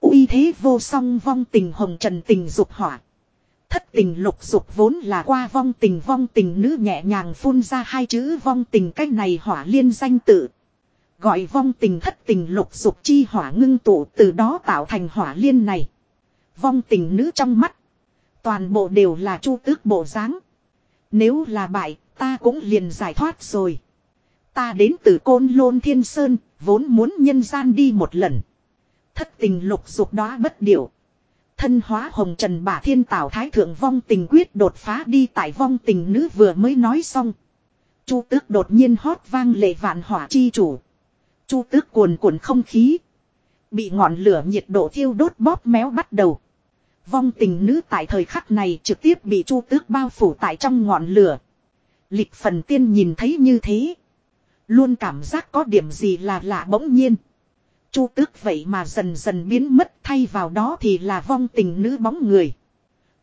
uy thế vô song vong tình hồng trần tình dục hỏa. Thất tình lục dục vốn là qua vong tình vong tình nữ nhẹ nhàng phun ra hai chữ vong tình cách này hỏa liên danh tự. Gọi vong tình thất tình lục dục chi hỏa ngưng tụ từ đó tạo thành hỏa liên này. Vong tình nữ trong mắt. Toàn bộ đều là chu tước bộ dáng. Nếu là bại, ta cũng liền giải thoát rồi. Ta đến từ côn lôn thiên sơn, vốn muốn nhân gian đi một lần. Thất tình lục dục đó bất điệu. Thân hóa hồng trần bả thiên tảo thái thượng vong tình quyết đột phá đi tại vong tình nữ vừa mới nói xong. Chu tước đột nhiên hót vang lệ vạn hỏa chi chủ. Chu tước cuồn cuộn không khí. Bị ngọn lửa nhiệt độ thiêu đốt bóp méo bắt đầu. Vong tình nữ tại thời khắc này trực tiếp bị chu tước bao phủ tại trong ngọn lửa. Lịch phần tiên nhìn thấy như thế. Luôn cảm giác có điểm gì là lạ bỗng nhiên. Chu tước vậy mà dần dần biến mất thay vào đó thì là vong tình nữ bóng người.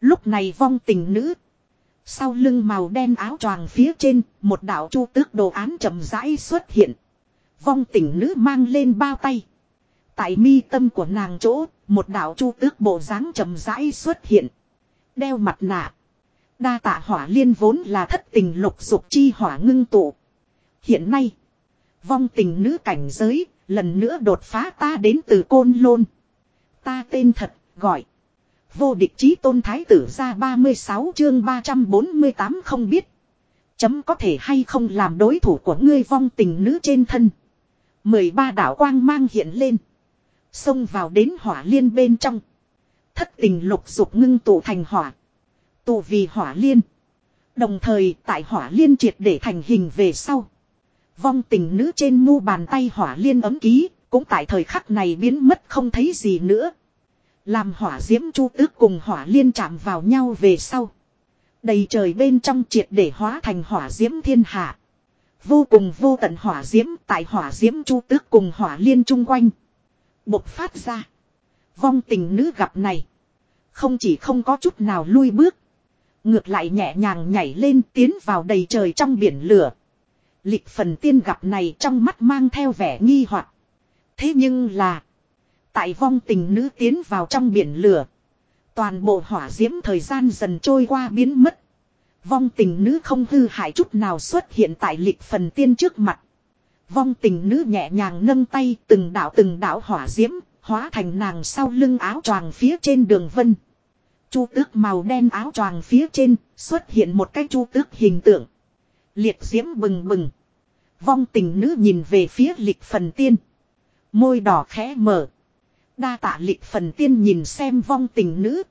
Lúc này vong tình nữ. Sau lưng màu đen áo choàng phía trên, một đạo chu tước đồ án chậm rãi xuất hiện. Vong tình nữ mang lên bao tay. Tại mi tâm của nàng chỗ, một đạo chu tước bộ dáng chậm rãi xuất hiện. Đeo mặt nạ. Đa tạ hỏa liên vốn là thất tình lục dục chi hỏa ngưng tụ. Hiện nay, vong tình nữ cảnh giới, lần nữa đột phá ta đến từ côn lôn. Ta tên thật, gọi. Vô địch chí tôn thái tử ra 36 chương 348 không biết. Chấm có thể hay không làm đối thủ của ngươi vong tình nữ trên thân. 13 đảo quang mang hiện lên. Xông vào đến hỏa liên bên trong. Thất tình lục dục ngưng tụ thành hỏa. Tụ vì hỏa liên. Đồng thời tại hỏa liên triệt để thành hình về sau. Vong tình nữ trên mu bàn tay hỏa liên ấm ký. Cũng tại thời khắc này biến mất không thấy gì nữa. Làm hỏa diễm chu tước cùng hỏa liên chạm vào nhau về sau. Đầy trời bên trong triệt để hóa thành hỏa diễm thiên hạ. Vô cùng vô tận hỏa diễm tại hỏa diễm chu tước cùng hỏa liên chung quanh. Bộc phát ra. Vong tình nữ gặp này. Không chỉ không có chút nào lui bước. Ngược lại nhẹ nhàng nhảy lên tiến vào đầy trời trong biển lửa. Lịch phần tiên gặp này trong mắt mang theo vẻ nghi hoặc. Thế nhưng là. Tại vong tình nữ tiến vào trong biển lửa. Toàn bộ hỏa diễm thời gian dần trôi qua biến mất. Vong tình nữ không hư hại chút nào xuất hiện tại lịch phần tiên trước mặt. Vong tình nữ nhẹ nhàng nâng tay từng đảo từng đảo hỏa diễm, hóa thành nàng sau lưng áo choàng phía trên đường vân. Chu tước màu đen áo choàng phía trên xuất hiện một cái chu tước hình tượng. Liệt diễm bừng bừng. Vong tình nữ nhìn về phía lịch phần tiên. Môi đỏ khẽ mở. Đa tạ lịch phần tiên nhìn xem vong tình nữ.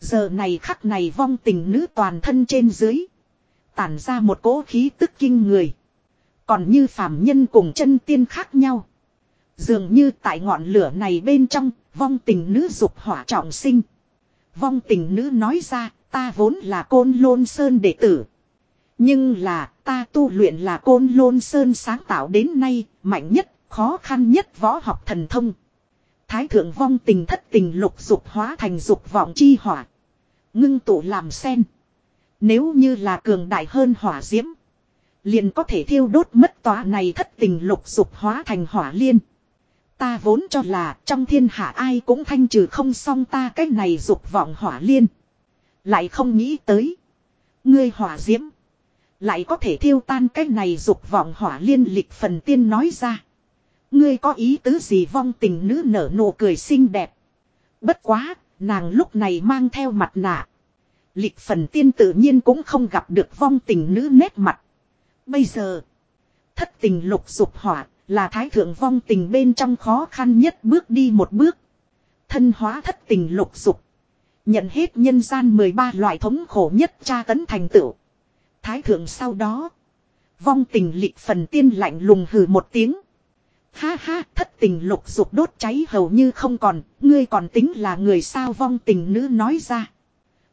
Giờ này khắc này vong tình nữ toàn thân trên dưới. Tản ra một cỗ khí tức kinh người. Còn như phàm nhân cùng chân tiên khác nhau. Dường như tại ngọn lửa này bên trong, vong tình nữ dục hỏa trọng sinh. Vong tình nữ nói ra, ta vốn là côn lôn sơn đệ tử. Nhưng là, ta tu luyện là côn lôn sơn sáng tạo đến nay, mạnh nhất, khó khăn nhất võ học thần thông. Thái thượng vong tình thất tình lục dục hóa thành dục vọng chi hỏa. Ngưng tụ làm sen. Nếu như là cường đại hơn hỏa diễm. Liền có thể thiêu đốt mất tòa này thất tình lục dục hóa thành hỏa liên. Ta vốn cho là trong thiên hạ ai cũng thanh trừ không xong ta cái này dục vọng hỏa liên. Lại không nghĩ tới. Ngươi hỏa diễm. Lại có thể thiêu tan cái này dục vọng hỏa liên lịch phần tiên nói ra. Ngươi có ý tứ gì vong tình nữ nở nụ cười xinh đẹp. Bất quá, nàng lúc này mang theo mặt nạ. Lịch phần tiên tự nhiên cũng không gặp được vong tình nữ nét mặt. Bây giờ, thất tình lục dục hỏa là thái thượng vong tình bên trong khó khăn nhất bước đi một bước. Thân hóa thất tình lục dục. Nhận hết nhân gian 13 loại thống khổ nhất tra tấn thành tựu. Thái thượng sau đó. Vong tình lịch phần tiên lạnh lùng hừ một tiếng. Ha ha, thất tình lục dục đốt cháy hầu như không còn, ngươi còn tính là người sao vong tình nữ nói ra.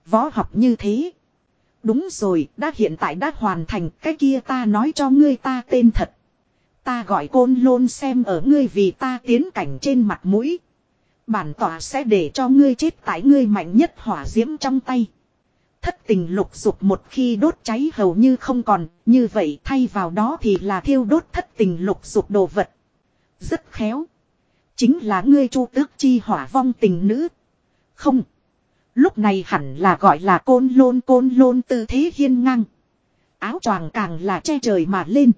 Võ học như thế. Đúng rồi, đã hiện tại đã hoàn thành, cái kia ta nói cho ngươi ta tên thật. Ta gọi côn lôn xem ở ngươi vì ta tiến cảnh trên mặt mũi. Bản tỏa sẽ để cho ngươi chết tại ngươi mạnh nhất hỏa diễm trong tay. Thất tình lục dục một khi đốt cháy hầu như không còn, như vậy thay vào đó thì là thiêu đốt thất tình lục dục đồ vật. Rất khéo. Chính là ngươi chu tước chi hỏa vong tình nữ. Không. Lúc này hẳn là gọi là côn lôn côn lôn tư thế hiên ngang. Áo choàng càng là che trời mà lên.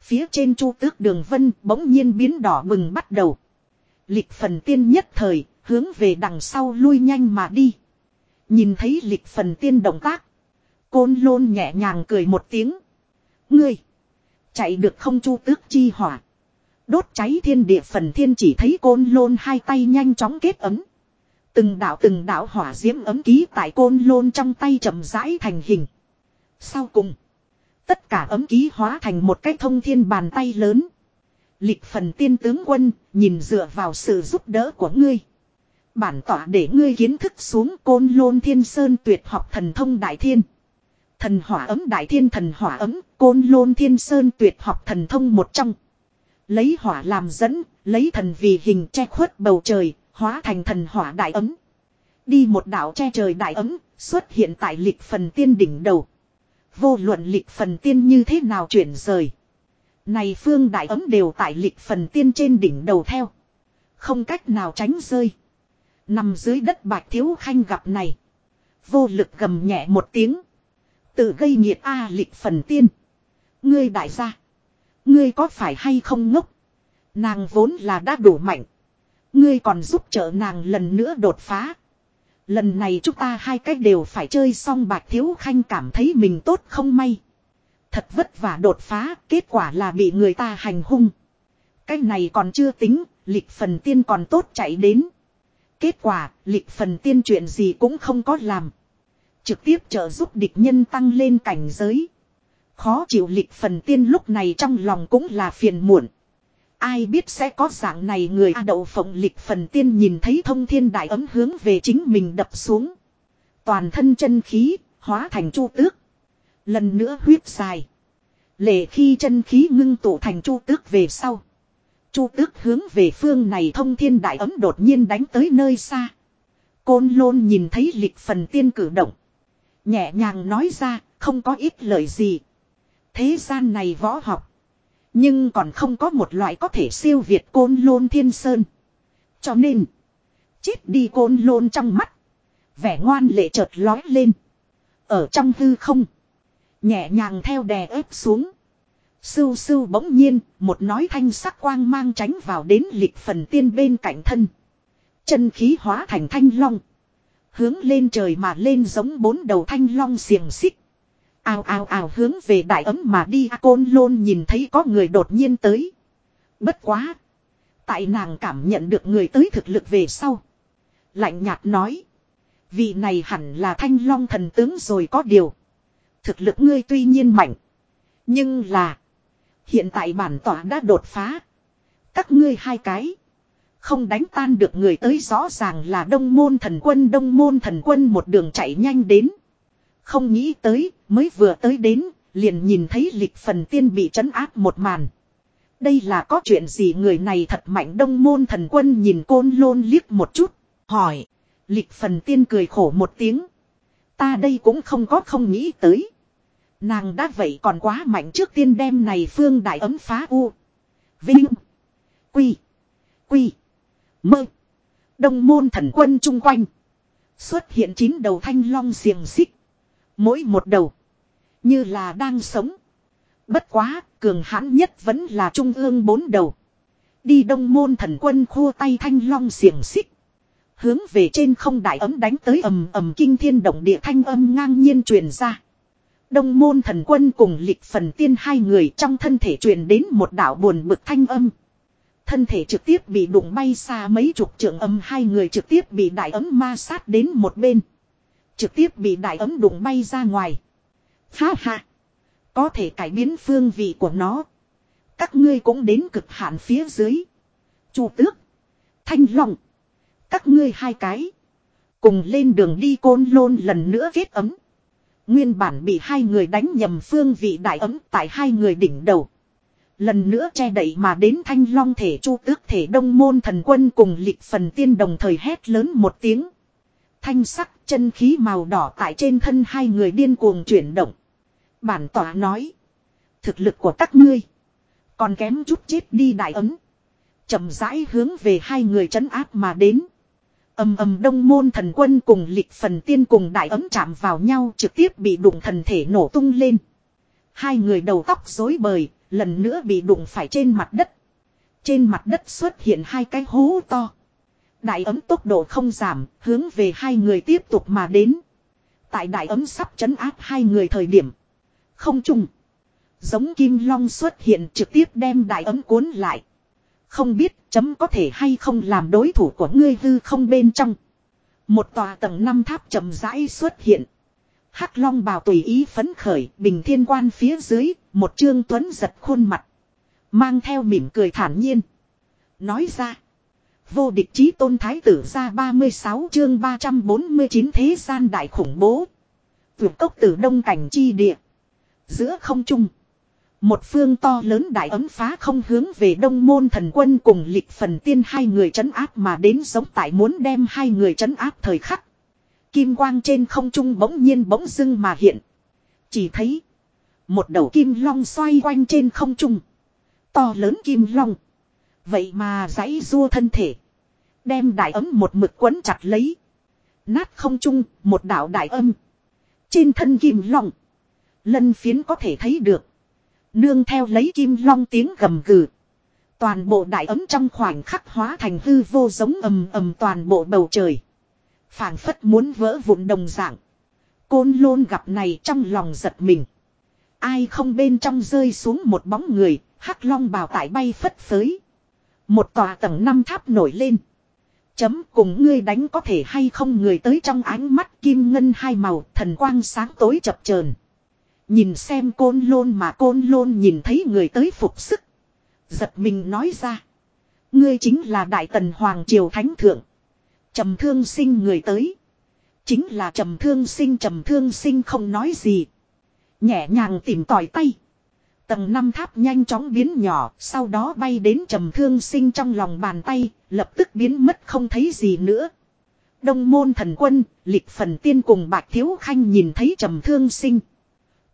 Phía trên chu tước đường vân bỗng nhiên biến đỏ bừng bắt đầu. Lịch phần tiên nhất thời, hướng về đằng sau lui nhanh mà đi. Nhìn thấy lịch phần tiên động tác. Côn lôn nhẹ nhàng cười một tiếng. Ngươi! Chạy được không chu tước chi hỏa. Đốt cháy thiên địa phần thiên chỉ thấy côn lôn hai tay nhanh chóng kết ấm. Từng đạo từng đạo hỏa diễm ấm ký tại côn lôn trong tay chậm rãi thành hình. Sau cùng. Tất cả ấm ký hóa thành một cái thông thiên bàn tay lớn. Lịch phần tiên tướng quân, nhìn dựa vào sự giúp đỡ của ngươi. Bản tỏa để ngươi kiến thức xuống côn lôn thiên sơn tuyệt học thần thông đại thiên. Thần hỏa ấm đại thiên thần hỏa ấm, côn lôn thiên sơn tuyệt học thần thông một trong. Lấy hỏa làm dẫn, lấy thần vì hình che khuất bầu trời, hóa thành thần hỏa đại ấm. Đi một đảo che trời đại ấm, xuất hiện tại lịch phần tiên đỉnh đầu. Vô luận lịch phần tiên như thế nào chuyển rời. Này phương đại ấm đều tại lịch phần tiên trên đỉnh đầu theo. Không cách nào tránh rơi. Nằm dưới đất bạch thiếu khanh gặp này. Vô lực gầm nhẹ một tiếng. Tự gây nghiệt A à, lịch phần tiên. Ngươi đại gia. Ngươi có phải hay không ngốc? Nàng vốn là đã đủ mạnh. Ngươi còn giúp trợ nàng lần nữa đột phá. Lần này chúng ta hai cách đều phải chơi xong bạc thiếu khanh cảm thấy mình tốt không may. Thật vất vả đột phá, kết quả là bị người ta hành hung. Cái này còn chưa tính, lịch phần tiên còn tốt chạy đến. Kết quả, lịch phần tiên chuyện gì cũng không có làm. Trực tiếp trợ giúp địch nhân tăng lên cảnh giới. Khó chịu lịch phần tiên lúc này trong lòng cũng là phiền muộn. Ai biết sẽ có dạng này người A đậu phộng lịch phần tiên nhìn thấy thông thiên đại ấm hướng về chính mình đập xuống. Toàn thân chân khí, hóa thành chu tước. Lần nữa huyết dài. Lệ khi chân khí ngưng tụ thành chu tước về sau. Chu tước hướng về phương này thông thiên đại ấm đột nhiên đánh tới nơi xa. Côn lôn nhìn thấy lịch phần tiên cử động. Nhẹ nhàng nói ra, không có ít lời gì. Thế gian này võ học. Nhưng còn không có một loại có thể siêu việt côn lôn thiên sơn. Cho nên. Chết đi côn lôn trong mắt. Vẻ ngoan lệ chợt lói lên. Ở trong hư không. Nhẹ nhàng theo đè ép xuống. Sưu sưu bỗng nhiên, một nói thanh sắc quang mang tránh vào đến lịch phần tiên bên cạnh thân. Chân khí hóa thành thanh long. Hướng lên trời mà lên giống bốn đầu thanh long xiềng xích. Ào ào ào hướng về đại ấm mà đi A côn lôn nhìn thấy có người đột nhiên tới. Bất quá. Tại nàng cảm nhận được người tới thực lực về sau. Lạnh nhạt nói. Vị này hẳn là thanh long thần tướng rồi có điều. Thực lực ngươi tuy nhiên mạnh. Nhưng là. Hiện tại bản tỏa đã đột phá. Các ngươi hai cái. Không đánh tan được người tới rõ ràng là đông môn thần quân đông môn thần quân một đường chạy nhanh đến. Không nghĩ tới, mới vừa tới đến, liền nhìn thấy lịch phần tiên bị trấn áp một màn. Đây là có chuyện gì người này thật mạnh đông môn thần quân nhìn côn lôn liếc một chút, hỏi. Lịch phần tiên cười khổ một tiếng. Ta đây cũng không có không nghĩ tới. Nàng đã vậy còn quá mạnh trước tiên đem này phương đại ấm phá u. Vinh. Quy. Quy. Mơ. Đông môn thần quân chung quanh. Xuất hiện chín đầu thanh long xiềng xích. Mỗi một đầu. Như là đang sống. Bất quá, cường hãn nhất vẫn là trung ương bốn đầu. Đi đông môn thần quân khua tay thanh long xiềng xích. Hướng về trên không đại ấm đánh tới ầm ầm kinh thiên động địa thanh âm ngang nhiên truyền ra. Đông môn thần quân cùng lịch phần tiên hai người trong thân thể truyền đến một đạo buồn bực thanh âm. Thân thể trực tiếp bị đụng bay xa mấy chục trượng âm, hai người trực tiếp bị đại ấm ma sát đến một bên. Trực tiếp bị đại ấm đụng bay ra ngoài. Ha ha. Có thể cải biến phương vị của nó. Các ngươi cũng đến cực hạn phía dưới. Chu tước. Thanh long. Các ngươi hai cái. Cùng lên đường đi côn lôn lần nữa kết ấm. Nguyên bản bị hai người đánh nhầm phương vị đại ấm tại hai người đỉnh đầu. Lần nữa che đậy mà đến thanh long thể chu tước thể đông môn thần quân cùng lịch phần tiên đồng thời hét lớn một tiếng. Thanh sắc chân khí màu đỏ tại trên thân hai người điên cuồng chuyển động. Bản tỏa nói. Thực lực của các ngươi. Còn kém chút chết đi đại ấm. chậm rãi hướng về hai người trấn áp mà đến ầm ầm đông môn thần quân cùng lịch phần tiên cùng đại ấm chạm vào nhau trực tiếp bị đụng thần thể nổ tung lên. Hai người đầu tóc rối bời, lần nữa bị đụng phải trên mặt đất. Trên mặt đất xuất hiện hai cái hố to. Đại ấm tốc độ không giảm, hướng về hai người tiếp tục mà đến. Tại đại ấm sắp chấn áp hai người thời điểm. Không chung. Giống kim long xuất hiện trực tiếp đem đại ấm cuốn lại. Không biết chấm có thể hay không làm đối thủ của ngươi hư không bên trong. Một tòa tầng năm tháp chậm rãi xuất hiện. Hắc long bào tùy ý phấn khởi, bình thiên quan phía dưới, một trương tuấn giật khuôn mặt. Mang theo mỉm cười thản nhiên. Nói ra. Vô địch chí tôn thái tử ra 36 chương 349 thế gian đại khủng bố. Vượt cốc tử đông cảnh chi địa. Giữa không trung. Một phương to lớn đại ấm phá không hướng về đông môn thần quân cùng lịch phần tiên hai người trấn áp mà đến giống tại muốn đem hai người trấn áp thời khắc. Kim quang trên không trung bỗng nhiên bỗng dưng mà hiện. Chỉ thấy. Một đầu kim long xoay quanh trên không trung. To lớn kim long. Vậy mà giãy rua thân thể. Đem đại ấm một mực quấn chặt lấy. Nát không trung, một đạo đại âm. Trên thân kim long. Lân phiến có thể thấy được. Nương theo lấy kim long tiếng gầm gừ. Toàn bộ đại ấm trong khoảnh khắc hóa thành hư vô giống ầm ầm toàn bộ bầu trời. phảng phất muốn vỡ vụn đồng dạng. Côn lôn gặp này trong lòng giật mình. Ai không bên trong rơi xuống một bóng người, hắc long bào tại bay phất phới. Một tòa tầng năm tháp nổi lên. Chấm cùng ngươi đánh có thể hay không người tới trong ánh mắt kim ngân hai màu thần quang sáng tối chập chờn Nhìn xem côn lôn mà côn lôn nhìn thấy người tới phục sức. Giật mình nói ra. Ngươi chính là đại tần hoàng triều thánh thượng. trầm thương sinh người tới. Chính là trầm thương sinh trầm thương sinh không nói gì. Nhẹ nhàng tìm tỏi tay. Tầng năm tháp nhanh chóng biến nhỏ, sau đó bay đến trầm thương sinh trong lòng bàn tay, lập tức biến mất không thấy gì nữa. Đông môn thần quân, lịch phần tiên cùng bạc thiếu khanh nhìn thấy trầm thương sinh.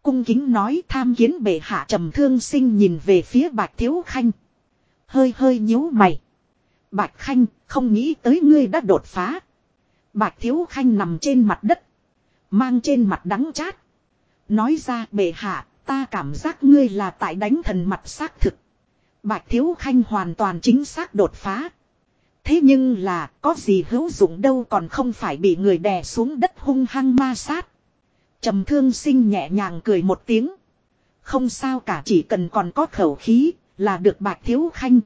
Cung kính nói tham kiến bệ hạ trầm thương sinh nhìn về phía bạch thiếu khanh. Hơi hơi nhíu mày. Bạch khanh, không nghĩ tới ngươi đã đột phá. Bạch thiếu khanh nằm trên mặt đất. Mang trên mặt đắng chát. Nói ra bệ hạ, ta cảm giác ngươi là tại đánh thần mặt xác thực. Bạch thiếu khanh hoàn toàn chính xác đột phá. Thế nhưng là có gì hữu dụng đâu còn không phải bị người đè xuống đất hung hăng ma sát trầm thương sinh nhẹ nhàng cười một tiếng. Không sao cả chỉ cần còn có khẩu khí là được bạch thiếu khanh.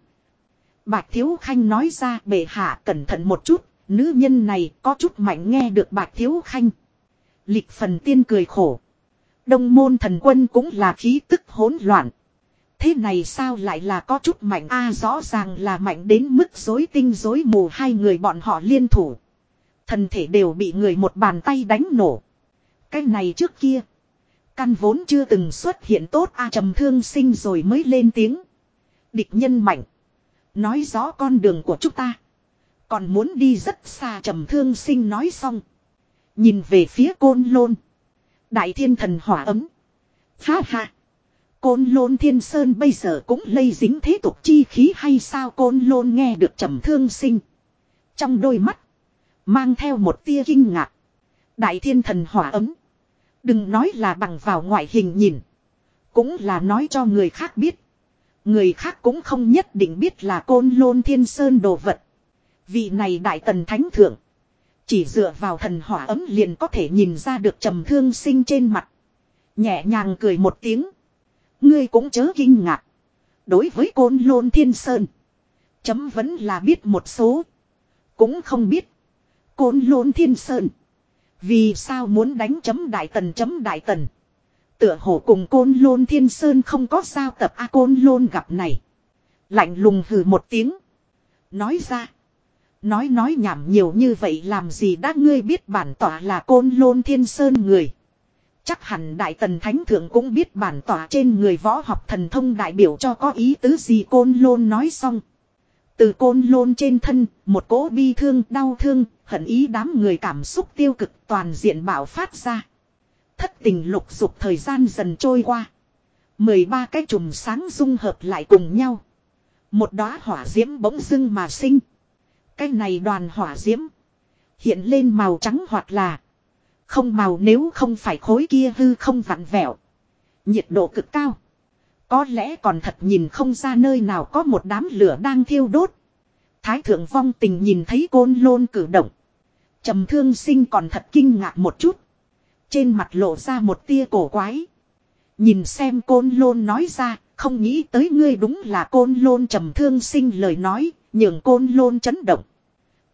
Bạch thiếu khanh nói ra bệ hạ cẩn thận một chút, nữ nhân này có chút mạnh nghe được bạch thiếu khanh. Lịch phần tiên cười khổ. Đông môn thần quân cũng là khí tức hỗn loạn. Thế này sao lại là có chút mạnh a rõ ràng là mạnh đến mức rối tinh rối mù hai người bọn họ liên thủ. Thần thể đều bị người một bàn tay đánh nổ. Cái này trước kia. Căn vốn chưa từng xuất hiện tốt a trầm thương sinh rồi mới lên tiếng. Địch nhân mạnh. Nói rõ con đường của chúng ta. Còn muốn đi rất xa trầm thương sinh nói xong. Nhìn về phía côn lôn. Đại thiên thần hỏa ấm. Ha ha. Côn lôn thiên sơn bây giờ cũng lây dính thế tục chi khí hay sao côn lôn nghe được trầm thương sinh. Trong đôi mắt. Mang theo một tia kinh ngạc. Đại thiên thần hỏa ấm. Đừng nói là bằng vào ngoại hình nhìn. Cũng là nói cho người khác biết. Người khác cũng không nhất định biết là côn lôn thiên sơn đồ vật. Vị này đại tần thánh thượng. Chỉ dựa vào thần hỏa ấm liền có thể nhìn ra được trầm thương sinh trên mặt. Nhẹ nhàng cười một tiếng. Ngươi cũng chớ kinh ngạc. Đối với côn lôn thiên sơn. Chấm vẫn là biết một số. Cũng không biết. Côn lôn thiên sơn. Vì sao muốn đánh chấm đại tần chấm đại tần. Tựa hồ cùng côn lôn thiên sơn không có sao tập A, côn lôn gặp này. Lạnh lùng hừ một tiếng. Nói ra. Nói nói nhảm nhiều như vậy làm gì đã ngươi biết bản tỏa là côn lôn thiên sơn người. Chắc hẳn đại tần thánh thượng cũng biết bản tỏa trên người võ học thần thông đại biểu cho có ý tứ gì côn lôn nói xong. Từ côn lôn trên thân, một cỗ bi thương, đau thương, hận ý đám người cảm xúc tiêu cực toàn diện bảo phát ra. Thất tình lục dục thời gian dần trôi qua. 13 cái chùm sáng dung hợp lại cùng nhau. Một đóa hỏa diễm bỗng dưng mà sinh. Cái này đoàn hỏa diễm. Hiện lên màu trắng hoặc là. Không màu nếu không phải khối kia hư không vặn vẹo. Nhiệt độ cực cao. Có lẽ còn thật nhìn không ra nơi nào có một đám lửa đang thiêu đốt. Thái thượng vong tình nhìn thấy côn lôn cử động. trầm thương sinh còn thật kinh ngạc một chút. Trên mặt lộ ra một tia cổ quái. Nhìn xem côn lôn nói ra, không nghĩ tới ngươi đúng là côn lôn trầm thương sinh lời nói, nhường côn lôn chấn động.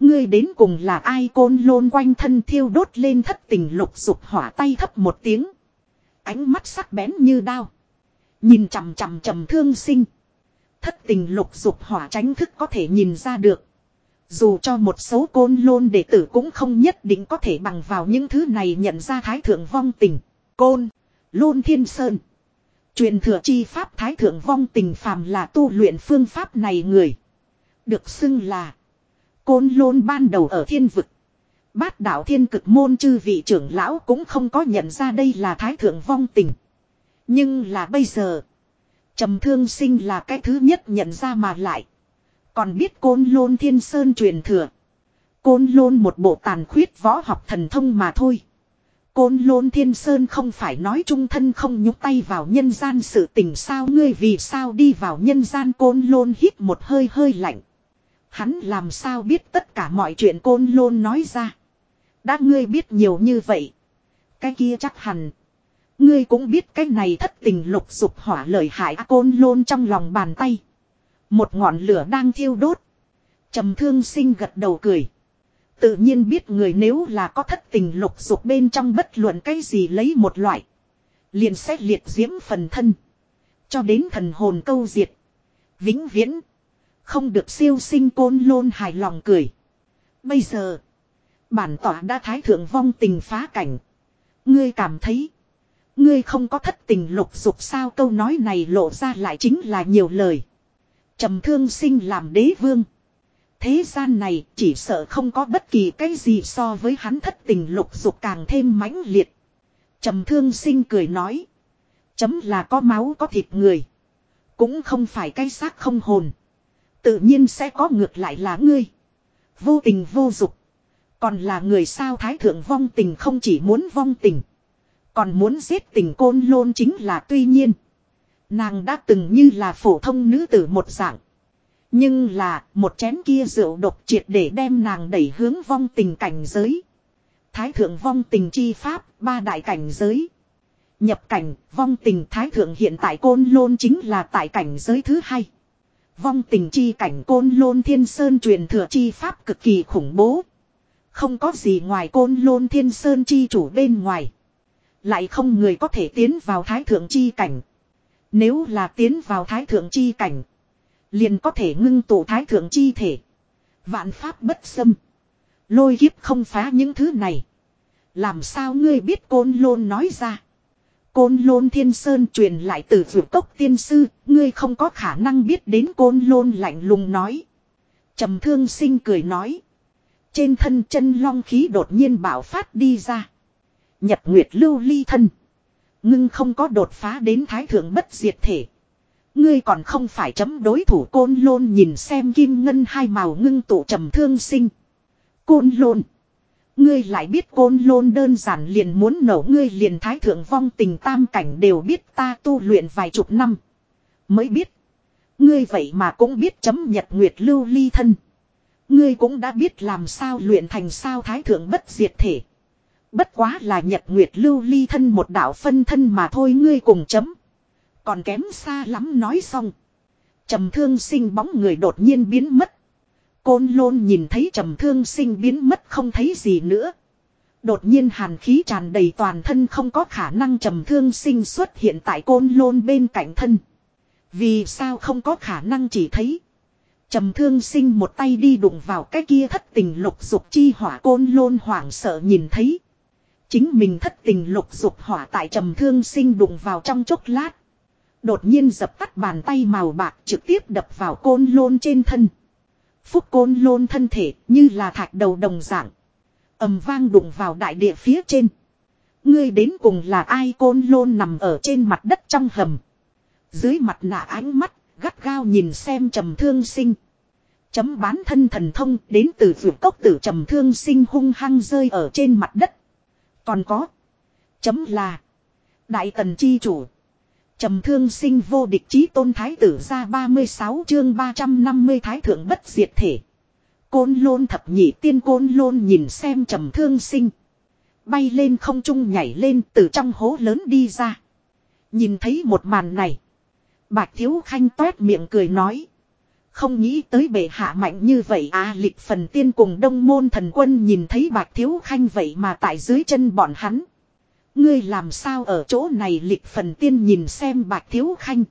Ngươi đến cùng là ai côn lôn quanh thân thiêu đốt lên thất tình lục dục hỏa tay thấp một tiếng. Ánh mắt sắc bén như đao. Nhìn chằm chằm trầm thương sinh. Thất tình lục dục hỏa tránh thức có thể nhìn ra được. Dù cho một số côn lôn đệ tử cũng không nhất định có thể bằng vào những thứ này nhận ra thái thượng vong tình. Côn, lôn thiên sơn. Truyền thừa chi pháp thái thượng vong tình phàm là tu luyện phương pháp này người. Được xưng là Côn lôn ban đầu ở thiên vực. Bát đạo thiên cực môn chư vị trưởng lão cũng không có nhận ra đây là thái thượng vong tình. Nhưng là bây giờ. trầm thương sinh là cái thứ nhất nhận ra mà lại. Còn biết côn lôn thiên sơn truyền thừa. Côn lôn một bộ tàn khuyết võ học thần thông mà thôi. Côn lôn thiên sơn không phải nói trung thân không nhúc tay vào nhân gian sự tình sao, ngươi vì sao đi vào nhân gian côn lôn hít một hơi hơi lạnh. Hắn làm sao biết tất cả mọi chuyện côn lôn nói ra. Đã ngươi biết nhiều như vậy. Cái kia chắc hẳn. Ngươi cũng biết cái này thất tình lục dục hỏa lời hại côn lôn trong lòng bàn tay. Một ngọn lửa đang thiêu đốt. trầm thương sinh gật đầu cười. Tự nhiên biết người nếu là có thất tình lục dục bên trong bất luận cái gì lấy một loại. Liền xét liệt diễm phần thân. Cho đến thần hồn câu diệt. Vĩnh viễn. Không được siêu sinh côn lôn hài lòng cười. Bây giờ. Bản tỏa đã thái thượng vong tình phá cảnh. Ngươi cảm thấy. Ngươi không có thất tình lục dục sao câu nói này lộ ra lại chính là nhiều lời. trầm thương sinh làm đế vương. Thế gian này chỉ sợ không có bất kỳ cái gì so với hắn thất tình lục dục càng thêm mãnh liệt. trầm thương sinh cười nói. Chấm là có máu, có thịt người. Cũng không phải cái xác không hồn. Tự nhiên sẽ có ngược lại là ngươi. Vô tình vô dục. Còn là người sao thái thượng vong tình không chỉ muốn vong tình. Còn muốn giết tình côn lôn chính là tuy nhiên. Nàng đã từng như là phổ thông nữ tử một dạng. Nhưng là một chén kia rượu độc triệt để đem nàng đẩy hướng vong tình cảnh giới. Thái thượng vong tình chi pháp, ba đại cảnh giới. Nhập cảnh, vong tình thái thượng hiện tại côn lôn chính là tại cảnh giới thứ hai. Vong tình chi cảnh côn lôn thiên sơn truyền thừa chi pháp cực kỳ khủng bố. Không có gì ngoài côn lôn thiên sơn chi chủ bên ngoài. Lại không người có thể tiến vào thái thượng chi cảnh. Nếu là tiến vào thái thượng chi cảnh. Liền có thể ngưng tụ thái thượng chi thể. Vạn pháp bất xâm. Lôi kiếp không phá những thứ này. Làm sao ngươi biết côn lôn nói ra. Côn lôn thiên sơn truyền lại từ vượt cốc tiên sư. Ngươi không có khả năng biết đến côn lôn lạnh lùng nói. trầm thương sinh cười nói. Trên thân chân long khí đột nhiên bảo phát đi ra. Nhật nguyệt lưu ly thân. Ngưng không có đột phá đến thái thượng bất diệt thể. Ngươi còn không phải chấm đối thủ côn lôn nhìn xem kim ngân hai màu ngưng tụ trầm thương sinh. Côn lôn. Ngươi lại biết côn lôn đơn giản liền muốn nổ ngươi liền thái thượng vong tình tam cảnh đều biết ta tu luyện vài chục năm. Mới biết. Ngươi vậy mà cũng biết chấm nhật nguyệt lưu ly thân. Ngươi cũng đã biết làm sao luyện thành sao thái thượng bất diệt thể. Bất quá là nhật nguyệt lưu ly thân một đạo phân thân mà thôi ngươi cùng chấm. Còn kém xa lắm nói xong. Trầm thương sinh bóng người đột nhiên biến mất. Côn lôn nhìn thấy trầm thương sinh biến mất không thấy gì nữa. Đột nhiên hàn khí tràn đầy toàn thân không có khả năng trầm thương sinh xuất hiện tại côn lôn bên cạnh thân. Vì sao không có khả năng chỉ thấy. Trầm thương sinh một tay đi đụng vào cái kia thất tình lục dục chi hỏa côn lôn hoảng sợ nhìn thấy. Chính mình thất tình lục dục hỏa tại trầm thương sinh đụng vào trong chốc lát. Đột nhiên dập tắt bàn tay màu bạc trực tiếp đập vào côn lôn trên thân. Phúc côn lôn thân thể như là thạch đầu đồng dạng. ầm vang đụng vào đại địa phía trên. Ngươi đến cùng là ai côn lôn nằm ở trên mặt đất trong hầm. Dưới mặt nạ ánh mắt, gắt gao nhìn xem trầm thương sinh. Chấm bán thân thần thông đến từ vượt cốc tử trầm thương sinh hung hăng rơi ở trên mặt đất. Còn có. Chấm là. Đại tần chi chủ. Trầm thương sinh vô địch chí tôn thái tử ra 36 chương 350 thái thượng bất diệt thể. Côn lôn thập nhị tiên côn lôn nhìn xem trầm thương sinh. Bay lên không trung nhảy lên từ trong hố lớn đi ra. Nhìn thấy một màn này. Bạch thiếu khanh toét miệng cười nói. Không nghĩ tới bệ hạ mạnh như vậy à lịch phần tiên cùng đông môn thần quân nhìn thấy bạc thiếu khanh vậy mà tại dưới chân bọn hắn. Ngươi làm sao ở chỗ này lịch phần tiên nhìn xem bạc thiếu khanh.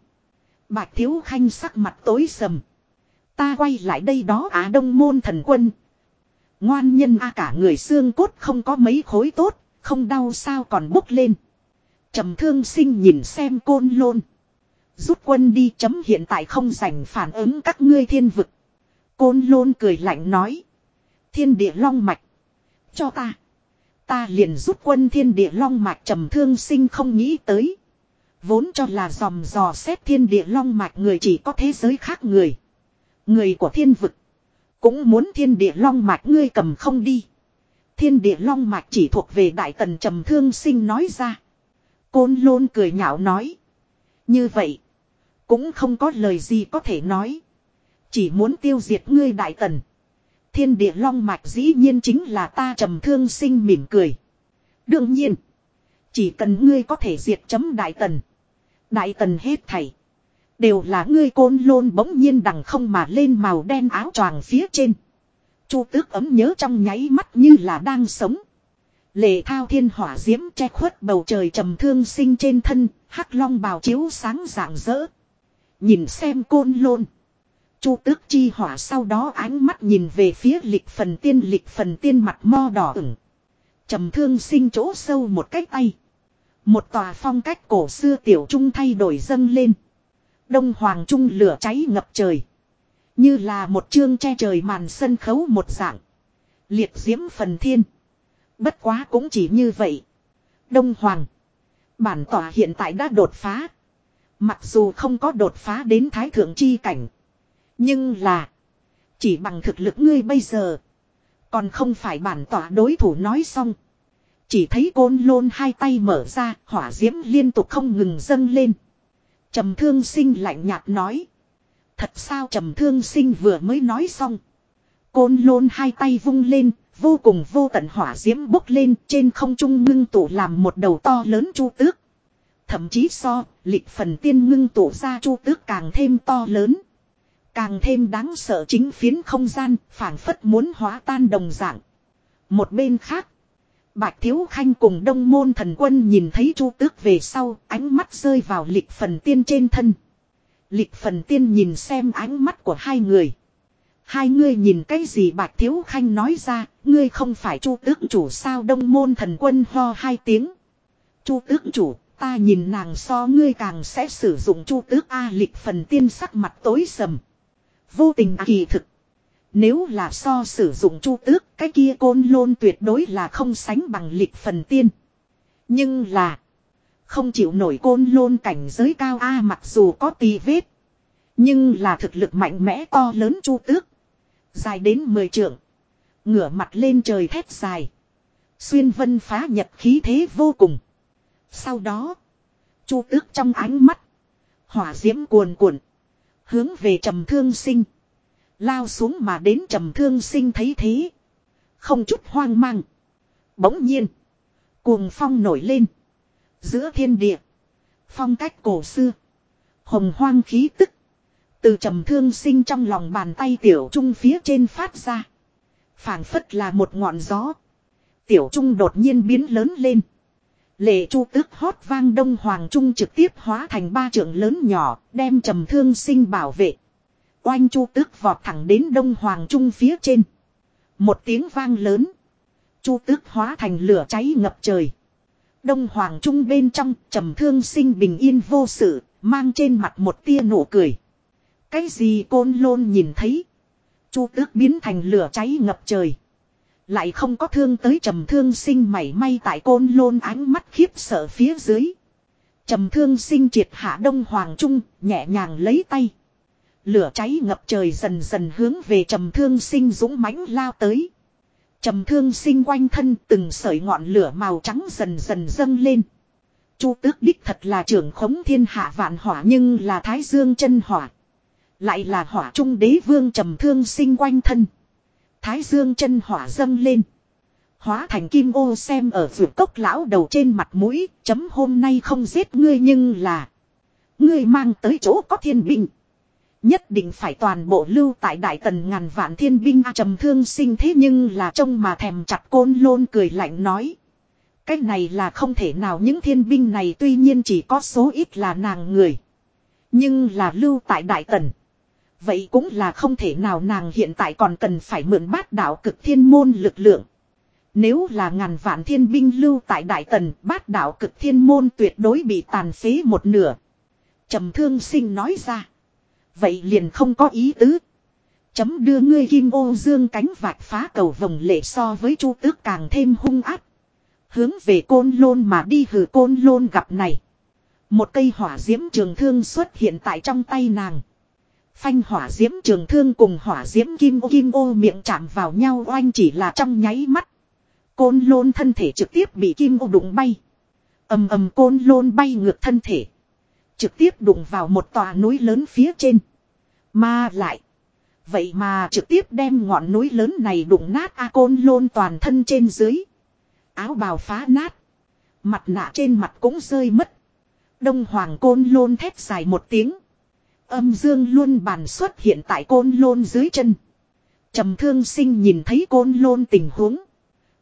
bạc thiếu khanh sắc mặt tối sầm. Ta quay lại đây đó á đông môn thần quân. Ngoan nhân a cả người xương cốt không có mấy khối tốt, không đau sao còn bốc lên. trầm thương sinh nhìn xem côn lôn. Rút quân đi chấm hiện tại không dành phản ứng các ngươi thiên vực. Côn lôn cười lạnh nói. Thiên địa long mạch. Cho ta. Ta liền rút quân thiên địa long mạch trầm thương sinh không nghĩ tới. Vốn cho là dòm dò xét thiên địa long mạch người chỉ có thế giới khác người. Người của thiên vực. Cũng muốn thiên địa long mạch ngươi cầm không đi. Thiên địa long mạch chỉ thuộc về đại tần trầm thương sinh nói ra. Côn lôn cười nhạo nói. Như vậy. Cũng không có lời gì có thể nói. Chỉ muốn tiêu diệt ngươi đại tần. Thiên địa long mạch dĩ nhiên chính là ta trầm thương sinh mỉm cười. Đương nhiên. Chỉ cần ngươi có thể diệt chấm đại tần. Đại tần hết thảy. Đều là ngươi côn lôn bỗng nhiên đằng không mà lên màu đen áo choàng phía trên. Chu tước ấm nhớ trong nháy mắt như là đang sống. Lệ thao thiên hỏa diễm che khuất bầu trời trầm thương sinh trên thân, hắc long bào chiếu sáng rạng rỡ. Nhìn xem côn lôn. Chu tước chi hỏa sau đó ánh mắt nhìn về phía lịch phần tiên, lịch phần tiên mặt mo đỏ ửng. Trầm thương sinh chỗ sâu một cách tay. Một tòa phong cách cổ xưa tiểu trung thay đổi dâng lên. Đông hoàng trung lửa cháy ngập trời. Như là một chương che trời màn sân khấu một dạng. Liệt diễm phần thiên. Bất quá cũng chỉ như vậy. Đông hoàng. Bản tỏa hiện tại đã đột phá. Mặc dù không có đột phá đến thái thượng chi cảnh. Nhưng là. Chỉ bằng thực lực ngươi bây giờ. Còn không phải bản tỏa đối thủ nói xong. Chỉ thấy côn lôn hai tay mở ra, hỏa diễm liên tục không ngừng dâng lên. Trầm thương sinh lạnh nhạt nói. Thật sao trầm thương sinh vừa mới nói xong. Côn lôn hai tay vung lên, vô cùng vô tận hỏa diễm bốc lên trên không trung ngưng tụ làm một đầu to lớn chu tước. Thậm chí so, lịch phần tiên ngưng tụ ra chu tước càng thêm to lớn. Càng thêm đáng sợ chính phiến không gian, phảng phất muốn hóa tan đồng dạng. Một bên khác, Bạch Thiếu Khanh cùng đông môn thần quân nhìn thấy chu tước về sau, ánh mắt rơi vào lịch phần tiên trên thân. Lịch phần tiên nhìn xem ánh mắt của hai người. Hai ngươi nhìn cái gì Bạch Thiếu Khanh nói ra, ngươi không phải chu tước chủ sao đông môn thần quân ho hai tiếng. Chu tước chủ, ta nhìn nàng so ngươi càng sẽ sử dụng chu tước A lịch phần tiên sắc mặt tối sầm. Vô tình kỳ thực. Nếu là so sử dụng chu tước, cái kia côn lôn tuyệt đối là không sánh bằng lịch phần tiên. Nhưng là. Không chịu nổi côn lôn cảnh giới cao A mặc dù có tì vết. Nhưng là thực lực mạnh mẽ to lớn chu tước. Dài đến 10 trượng. Ngửa mặt lên trời thét dài. Xuyên vân phá nhật khí thế vô cùng. Sau đó. Chu tước trong ánh mắt. Hỏa diễm cuồn cuộn. Hướng về trầm thương sinh. Lao xuống mà đến trầm thương sinh thấy thế. Không chút hoang mang. Bỗng nhiên. Cuồng phong nổi lên. Giữa thiên địa. Phong cách cổ xưa. Hồng hoang khí tức. Từ trầm thương sinh trong lòng bàn tay tiểu trung phía trên phát ra. phảng phất là một ngọn gió. Tiểu trung đột nhiên biến lớn lên. Lệ chu tước hót vang đông hoàng trung trực tiếp hóa thành ba trưởng lớn nhỏ, đem trầm thương sinh bảo vệ. Oanh chu tước vọt thẳng đến đông hoàng trung phía trên. Một tiếng vang lớn. Chu tước hóa thành lửa cháy ngập trời. Đông hoàng trung bên trong trầm thương sinh bình yên vô sự, mang trên mặt một tia nụ cười. Cái gì côn lôn nhìn thấy. Chu tước biến thành lửa cháy ngập trời. Lại không có thương tới trầm thương sinh mảy may tại côn lôn ánh mắt khiếp sợ phía dưới. Trầm thương sinh triệt hạ đông hoàng trung, nhẹ nhàng lấy tay. Lửa cháy ngập trời dần dần hướng về trầm thương sinh dũng mãnh lao tới. Trầm thương sinh quanh thân từng sợi ngọn lửa màu trắng dần dần dâng lên. Chu tước đích thật là trưởng khống thiên hạ vạn hỏa nhưng là thái dương chân hỏa. Lại là hỏa trung đế vương trầm thương sinh quanh thân. Thái dương chân hỏa dâng lên. Hóa thành kim ô xem ở vượt cốc lão đầu trên mặt mũi, chấm hôm nay không giết ngươi nhưng là. Ngươi mang tới chỗ có thiên binh. Nhất định phải toàn bộ lưu tại đại tần ngàn vạn thiên binh a trầm thương sinh thế nhưng là trông mà thèm chặt côn lôn cười lạnh nói. Cái này là không thể nào những thiên binh này tuy nhiên chỉ có số ít là nàng người. Nhưng là lưu tại đại tần. Vậy cũng là không thể nào nàng hiện tại còn cần phải mượn bát đạo cực thiên môn lực lượng. Nếu là ngàn vạn thiên binh lưu tại đại tần, bát đạo cực thiên môn tuyệt đối bị tàn phế một nửa. trầm thương sinh nói ra. Vậy liền không có ý tứ. Chấm đưa ngươi kim ô dương cánh vạch phá cầu vòng lệ so với chu tước càng thêm hung áp. Hướng về côn lôn mà đi hử côn lôn gặp này. Một cây hỏa diễm trường thương xuất hiện tại trong tay nàng. Phanh hỏa diễm trường thương cùng hỏa diễm kim ô kim ô miệng chạm vào nhau oanh chỉ là trong nháy mắt. Côn lôn thân thể trực tiếp bị kim ô đụng bay. ầm ầm côn lôn bay ngược thân thể. Trực tiếp đụng vào một tòa núi lớn phía trên. Mà lại. Vậy mà trực tiếp đem ngọn núi lớn này đụng nát A côn lôn toàn thân trên dưới. Áo bào phá nát. Mặt nạ trên mặt cũng rơi mất. Đông hoàng côn lôn thét dài một tiếng. Âm dương luôn bàn xuất hiện tại côn lôn dưới chân. trầm thương sinh nhìn thấy côn lôn tình huống.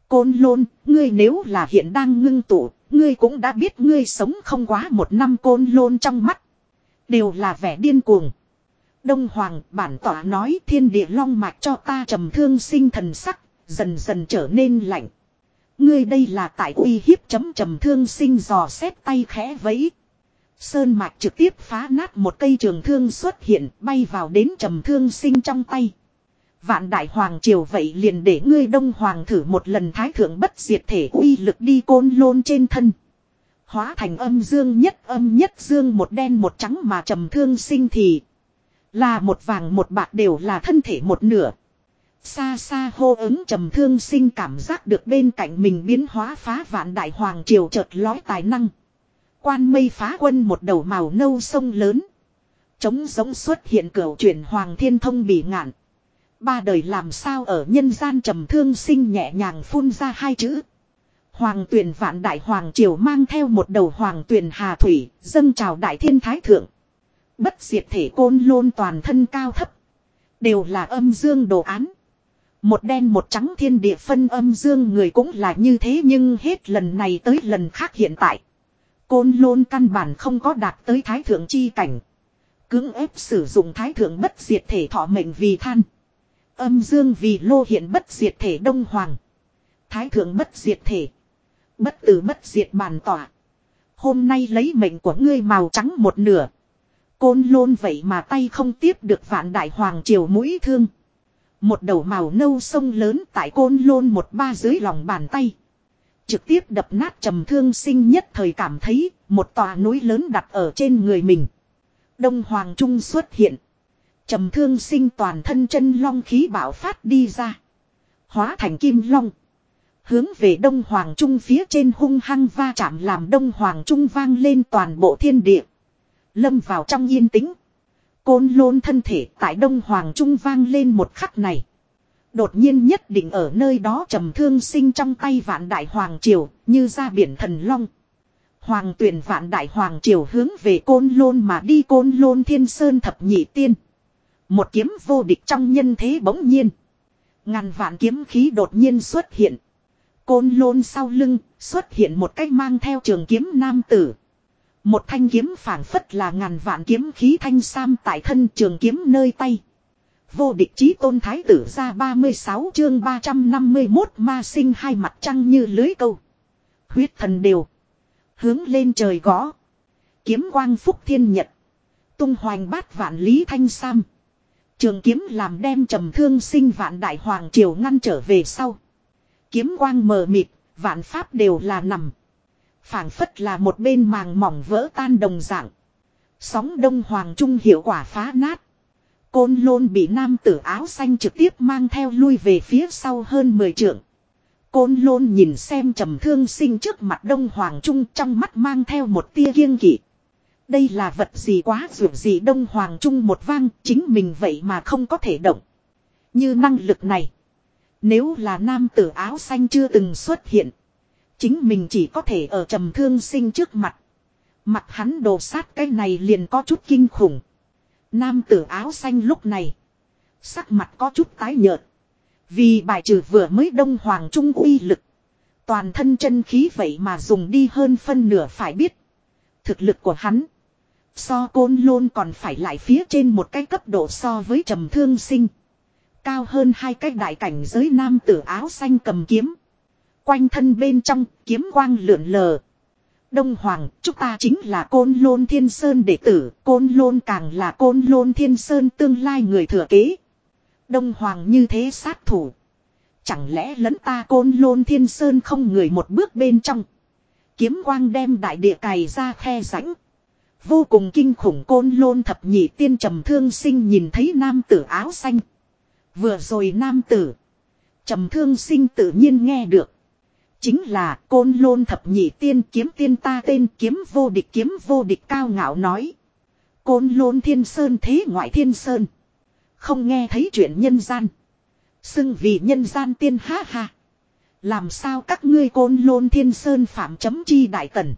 Côn lôn, ngươi nếu là hiện đang ngưng tụ, ngươi cũng đã biết ngươi sống không quá một năm côn lôn trong mắt. Đều là vẻ điên cuồng. Đông Hoàng bản tỏa nói thiên địa long mạch cho ta trầm thương sinh thần sắc, dần dần trở nên lạnh. Ngươi đây là tại uy hiếp chấm trầm thương sinh dò xét tay khẽ vẫy. Sơn mạch trực tiếp phá nát một cây trường thương xuất hiện, bay vào đến trầm thương sinh trong tay. Vạn đại hoàng triều vậy liền để ngươi đông hoàng thử một lần thái thượng bất diệt thể uy lực đi côn lôn trên thân. Hóa thành âm dương nhất, âm nhất dương một đen một trắng mà trầm thương sinh thì. Là một vàng một bạc đều là thân thể một nửa. Xa xa hô ứng trầm thương sinh cảm giác được bên cạnh mình biến hóa phá vạn đại hoàng triều chợt lói tài năng. Quan mây phá quân một đầu màu nâu sông lớn. Chống giống xuất hiện cửa chuyển hoàng thiên thông bị ngạn. Ba đời làm sao ở nhân gian trầm thương sinh nhẹ nhàng phun ra hai chữ. Hoàng tuyển vạn đại hoàng triều mang theo một đầu hoàng tuyển hà thủy, dâng chào đại thiên thái thượng. Bất diệt thể côn lôn toàn thân cao thấp. Đều là âm dương đồ án. Một đen một trắng thiên địa phân âm dương người cũng là như thế nhưng hết lần này tới lần khác hiện tại. Côn lôn căn bản không có đạt tới thái thượng chi cảnh. Cưỡng ép sử dụng thái thượng bất diệt thể thọ mệnh vì than. Âm dương vì lô hiện bất diệt thể đông hoàng. Thái thượng bất diệt thể. Bất tử bất diệt bàn tỏa. Hôm nay lấy mệnh của ngươi màu trắng một nửa. Côn lôn vậy mà tay không tiếp được vạn đại hoàng triều mũi thương. Một đầu màu nâu sông lớn tại côn lôn một ba dưới lòng bàn tay. Trực tiếp đập nát trầm thương sinh nhất thời cảm thấy một tòa núi lớn đặt ở trên người mình. Đông Hoàng Trung xuất hiện. Trầm thương sinh toàn thân chân long khí bảo phát đi ra. Hóa thành kim long. Hướng về Đông Hoàng Trung phía trên hung hăng va chạm làm Đông Hoàng Trung vang lên toàn bộ thiên địa. Lâm vào trong yên tĩnh. Côn lôn thân thể tại Đông Hoàng Trung vang lên một khắc này. Đột nhiên nhất định ở nơi đó trầm thương sinh trong tay vạn đại hoàng triều, như ra biển thần long. Hoàng tuyển vạn đại hoàng triều hướng về côn lôn mà đi côn lôn thiên sơn thập nhị tiên. Một kiếm vô địch trong nhân thế bỗng nhiên. Ngàn vạn kiếm khí đột nhiên xuất hiện. Côn lôn sau lưng xuất hiện một cách mang theo trường kiếm nam tử. Một thanh kiếm phảng phất là ngàn vạn kiếm khí thanh sam tại thân trường kiếm nơi tay. Vô địch chí tôn thái tử ra 36 chương 351 ma sinh hai mặt trăng như lưới câu. Huyết thần đều. Hướng lên trời gõ. Kiếm quang phúc thiên nhật. Tung hoành bát vạn lý thanh sam. Trường kiếm làm đem trầm thương sinh vạn đại hoàng triều ngăn trở về sau. Kiếm quang mờ mịt, vạn pháp đều là nằm. phảng phất là một bên màng mỏng vỡ tan đồng dạng. Sóng đông hoàng trung hiệu quả phá nát. Côn lôn bị nam tử áo xanh trực tiếp mang theo lui về phía sau hơn 10 trượng. Côn lôn nhìn xem trầm thương sinh trước mặt đông hoàng trung trong mắt mang theo một tia kiêng kỵ. Đây là vật gì quá dù gì đông hoàng trung một vang, chính mình vậy mà không có thể động. Như năng lực này. Nếu là nam tử áo xanh chưa từng xuất hiện. Chính mình chỉ có thể ở trầm thương sinh trước mặt. Mặt hắn đồ sát cái này liền có chút kinh khủng. Nam tử áo xanh lúc này. Sắc mặt có chút tái nhợt. Vì bài trừ vừa mới đông hoàng trung uy lực. Toàn thân chân khí vậy mà dùng đi hơn phân nửa phải biết. Thực lực của hắn. So côn lôn còn phải lại phía trên một cái cấp độ so với trầm thương sinh. Cao hơn hai cái đại cảnh giới nam tử áo xanh cầm kiếm. Quanh thân bên trong kiếm quang lượn lờ. Đông Hoàng, chúng ta chính là Côn Lôn Thiên Sơn đệ tử, Côn Lôn càng là Côn Lôn Thiên Sơn tương lai người thừa kế. Đông Hoàng như thế sát thủ. Chẳng lẽ lẫn ta Côn Lôn Thiên Sơn không người một bước bên trong. Kiếm quang đem đại địa cày ra khe rãnh. Vô cùng kinh khủng Côn Lôn thập nhị tiên trầm thương sinh nhìn thấy nam tử áo xanh. Vừa rồi nam tử. Trầm thương sinh tự nhiên nghe được. Chính là côn lôn thập nhị tiên kiếm tiên ta tên kiếm vô địch kiếm vô địch cao ngạo nói. Côn lôn thiên sơn thế ngoại thiên sơn. Không nghe thấy chuyện nhân gian. Xưng vì nhân gian tiên ha ha. Làm sao các ngươi côn lôn thiên sơn phạm chấm chi đại tần.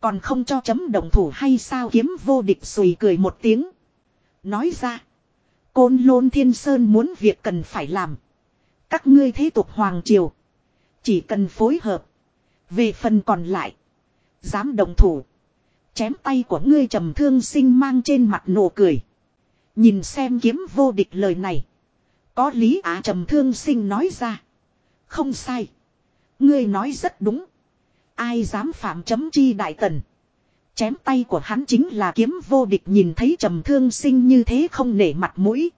Còn không cho chấm động thủ hay sao kiếm vô địch sùi cười một tiếng. Nói ra. Côn lôn thiên sơn muốn việc cần phải làm. Các ngươi thế tục hoàng triều. Chỉ cần phối hợp. Về phần còn lại. Dám đồng thủ. Chém tay của ngươi trầm thương sinh mang trên mặt nụ cười. Nhìn xem kiếm vô địch lời này. Có lý á trầm thương sinh nói ra. Không sai. Ngươi nói rất đúng. Ai dám phạm chấm chi đại tần. Chém tay của hắn chính là kiếm vô địch nhìn thấy trầm thương sinh như thế không nể mặt mũi.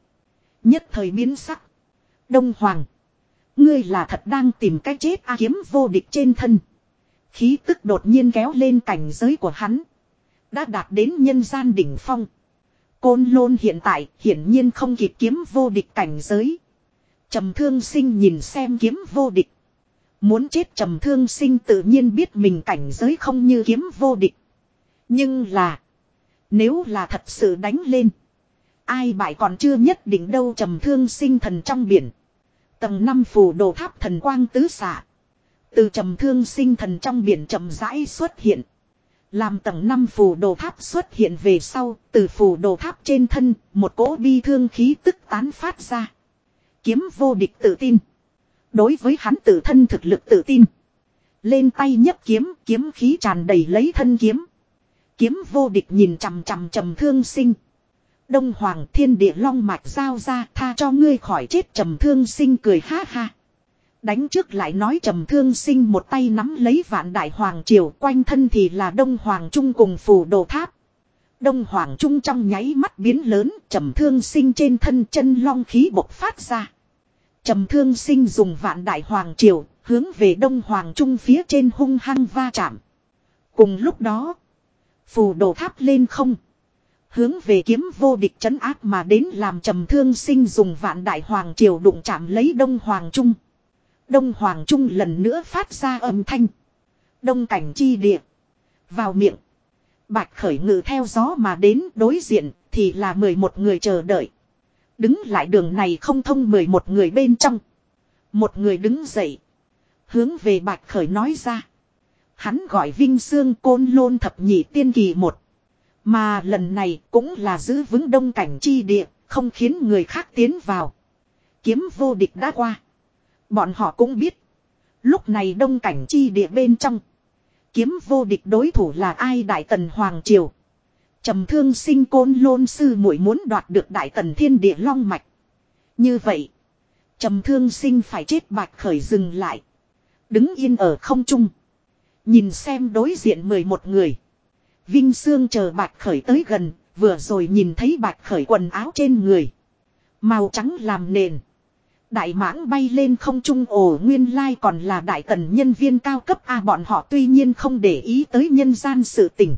Nhất thời biến sắc. Đông Hoàng. Ngươi là thật đang tìm cách chết a kiếm vô địch trên thân. Khí tức đột nhiên kéo lên cảnh giới của hắn. Đã đạt đến nhân gian đỉnh phong. Côn lôn hiện tại hiển nhiên không kịp kiếm vô địch cảnh giới. Trầm thương sinh nhìn xem kiếm vô địch. Muốn chết trầm thương sinh tự nhiên biết mình cảnh giới không như kiếm vô địch. Nhưng là. Nếu là thật sự đánh lên. Ai bại còn chưa nhất định đâu trầm thương sinh thần trong biển. Tầng năm phù đồ tháp thần quang tứ xạ. Từ trầm thương sinh thần trong biển chậm rãi xuất hiện. Làm tầng năm phù đồ tháp xuất hiện về sau, từ phù đồ tháp trên thân, một cỗ bi thương khí tức tán phát ra. Kiếm vô địch tự tin. Đối với hắn tự thân thực lực tự tin. Lên tay nhấp kiếm, kiếm khí tràn đầy lấy thân kiếm. Kiếm vô địch nhìn chằm chằm trầm thương sinh. Đông Hoàng thiên địa long mạch giao ra tha cho ngươi khỏi chết trầm thương sinh cười ha ha. Đánh trước lại nói trầm thương sinh một tay nắm lấy vạn đại hoàng triều, quanh thân thì là đông hoàng trung cùng phù đồ tháp. Đông hoàng trung trong nháy mắt biến lớn, trầm thương sinh trên thân chân long khí bộc phát ra. Trầm thương sinh dùng vạn đại hoàng triều, hướng về đông hoàng trung phía trên hung hăng va chạm. Cùng lúc đó, phù đồ tháp lên không. Hướng về kiếm vô địch chấn áp mà đến làm trầm thương sinh dùng vạn đại hoàng triều đụng chạm lấy đông hoàng trung. Đông Hoàng Trung lần nữa phát ra âm thanh. Đông cảnh chi địa. Vào miệng. Bạch khởi ngự theo gió mà đến đối diện thì là 11 người chờ đợi. Đứng lại đường này không thông 11 người bên trong. Một người đứng dậy. Hướng về bạch khởi nói ra. Hắn gọi Vinh Sương Côn Lôn Thập Nhị Tiên Kỳ một mà lần này cũng là giữ vững đông cảnh chi địa, không khiến người khác tiến vào. Kiếm vô địch đã qua. Bọn họ cũng biết. Lúc này đông cảnh chi địa bên trong. Kiếm vô địch đối thủ là ai Đại Tần Hoàng Triều. trầm thương sinh côn lôn sư muội muốn đoạt được Đại Tần Thiên Địa Long Mạch. Như vậy. trầm thương sinh phải chết bạch khởi dừng lại. Đứng yên ở không trung. Nhìn xem đối diện 11 người. Vinh Sương chờ bạch khởi tới gần. Vừa rồi nhìn thấy bạch khởi quần áo trên người. Màu trắng làm nền. Đại mãng bay lên không trung ổ nguyên lai còn là đại tần nhân viên cao cấp A, bọn họ tuy nhiên không để ý tới nhân gian sự tình.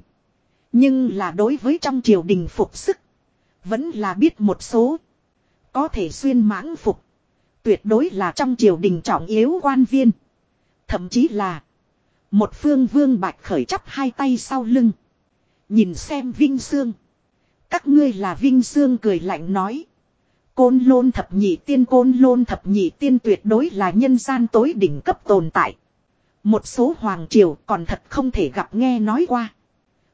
Nhưng là đối với trong triều đình phục sức. Vẫn là biết một số. Có thể xuyên mãng phục. Tuyệt đối là trong triều đình trọng yếu quan viên. Thậm chí là. Một phương vương bạch khởi chắp hai tay sau lưng. Nhìn xem Vinh Sương. Các ngươi là Vinh Sương cười lạnh nói. Côn lôn thập nhị tiên côn lôn thập nhị tiên tuyệt đối là nhân gian tối đỉnh cấp tồn tại. Một số hoàng triều còn thật không thể gặp nghe nói qua.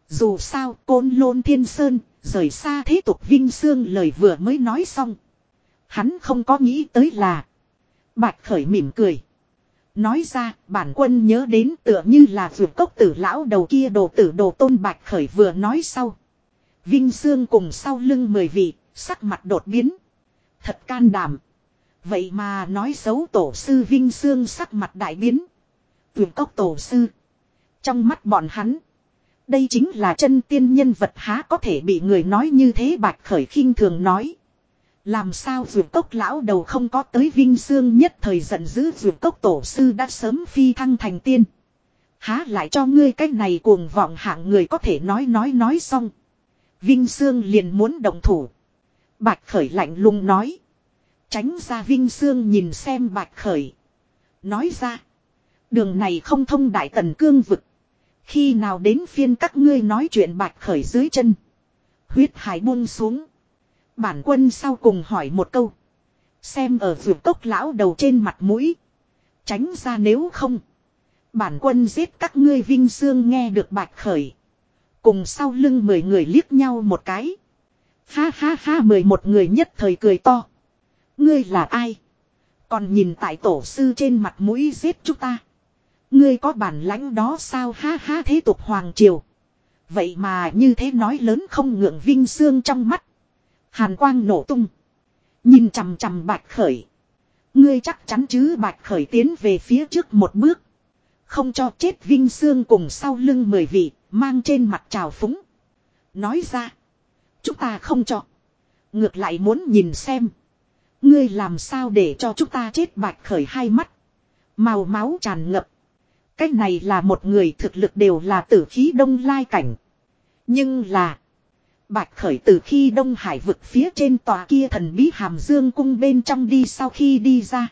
Dù sao côn lôn thiên sơn, rời xa thế tục vinh Dương lời vừa mới nói xong. Hắn không có nghĩ tới là. Bạch khởi mỉm cười. Nói ra bản quân nhớ đến tựa như là vượt cốc tử lão đầu kia đồ tử đồ tôn bạch khởi vừa nói sau. Vinh xương cùng sau lưng mười vị, sắc mặt đột biến. Thật can đảm. Vậy mà nói xấu tổ sư Vinh Sương sắc mặt đại biến. Vượt cốc tổ sư. Trong mắt bọn hắn. Đây chính là chân tiên nhân vật há có thể bị người nói như thế bạch khởi khinh thường nói. Làm sao vượt cốc lão đầu không có tới Vinh xương nhất thời giận dữ vượt cốc tổ sư đã sớm phi thăng thành tiên. Há lại cho ngươi cái này cuồng vọng hạng người có thể nói nói nói xong. Vinh xương liền muốn động thủ. Bạch Khởi lạnh lùng nói. Tránh ra Vinh xương nhìn xem Bạch Khởi. Nói ra. Đường này không thông đại tần cương vực. Khi nào đến phiên các ngươi nói chuyện bạch khởi dưới chân. Huyết hải buông xuống. Bản quân sau cùng hỏi một câu. Xem ở vượt tốc lão đầu trên mặt mũi. Tránh ra nếu không. Bản quân giết các ngươi vinh xương nghe được bạch khởi. Cùng sau lưng mười người liếc nhau một cái. Ha ha ha, mười một người nhất thời cười to. Ngươi là ai? Còn nhìn tại tổ sư trên mặt mũi giết chúng ta. Ngươi có bản lãnh đó sao ha ha, thế tục hoàng triều. Vậy mà như thế nói lớn không ngượng vinh xương trong mắt. Hàn quang nổ tung. Nhìn chằm chằm bạch khởi. Ngươi chắc chắn chứ bạch khởi tiến về phía trước một bước. Không cho chết vinh xương cùng sau lưng mười vị, mang trên mặt trào phúng. Nói ra. Chúng ta không cho. Ngược lại muốn nhìn xem. Ngươi làm sao để cho chúng ta chết bạch khởi hai mắt. Màu máu tràn ngập. Cách này là một người thực lực đều là tử khí đông lai cảnh. Nhưng là. Bạch khởi từ khi Đông Hải vực phía trên tòa kia thần bí hàm dương cung bên trong đi sau khi đi ra.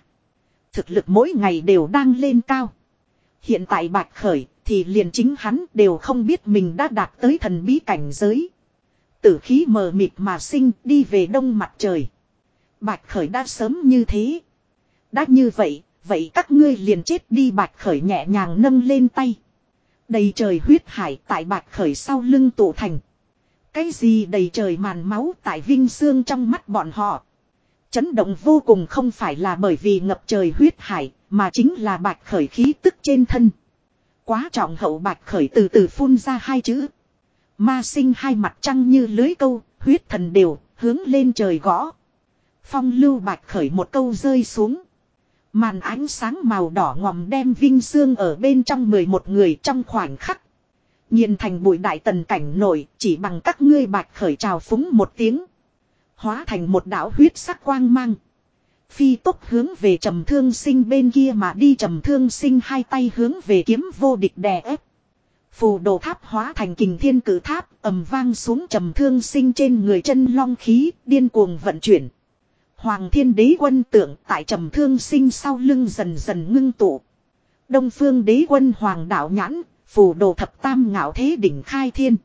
Thực lực mỗi ngày đều đang lên cao. Hiện tại bạch khởi thì liền chính hắn đều không biết mình đã đạt tới thần bí cảnh giới. Tử khí mờ mịt mà sinh đi về đông mặt trời. Bạch khởi đã sớm như thế. Đã như vậy, vậy các ngươi liền chết đi bạch khởi nhẹ nhàng nâng lên tay. Đầy trời huyết hải tại bạch khởi sau lưng tụ thành. Cái gì đầy trời màn máu tại vinh xương trong mắt bọn họ. Chấn động vô cùng không phải là bởi vì ngập trời huyết hải, mà chính là bạch khởi khí tức trên thân. Quá trọng hậu bạch khởi từ từ phun ra hai chữ. Ma sinh hai mặt trăng như lưới câu, huyết thần đều, hướng lên trời gõ. Phong lưu bạch khởi một câu rơi xuống. Màn ánh sáng màu đỏ ngòm đem vinh xương ở bên trong 11 người trong khoảnh khắc. Nhìn thành bụi đại tần cảnh nổi chỉ bằng các ngươi bạch khởi trào phúng một tiếng. Hóa thành một đạo huyết sắc quang mang. Phi tốc hướng về trầm thương sinh bên kia mà đi trầm thương sinh hai tay hướng về kiếm vô địch đè ép. Phù đồ tháp hóa thành kình thiên cử tháp ầm vang xuống trầm thương sinh trên người chân long khí điên cuồng vận chuyển. Hoàng thiên đế quân tượng tại trầm thương sinh sau lưng dần dần ngưng tụ. Đông phương đế quân hoàng đạo nhãn, phù đồ thập tam ngạo thế đỉnh khai thiên.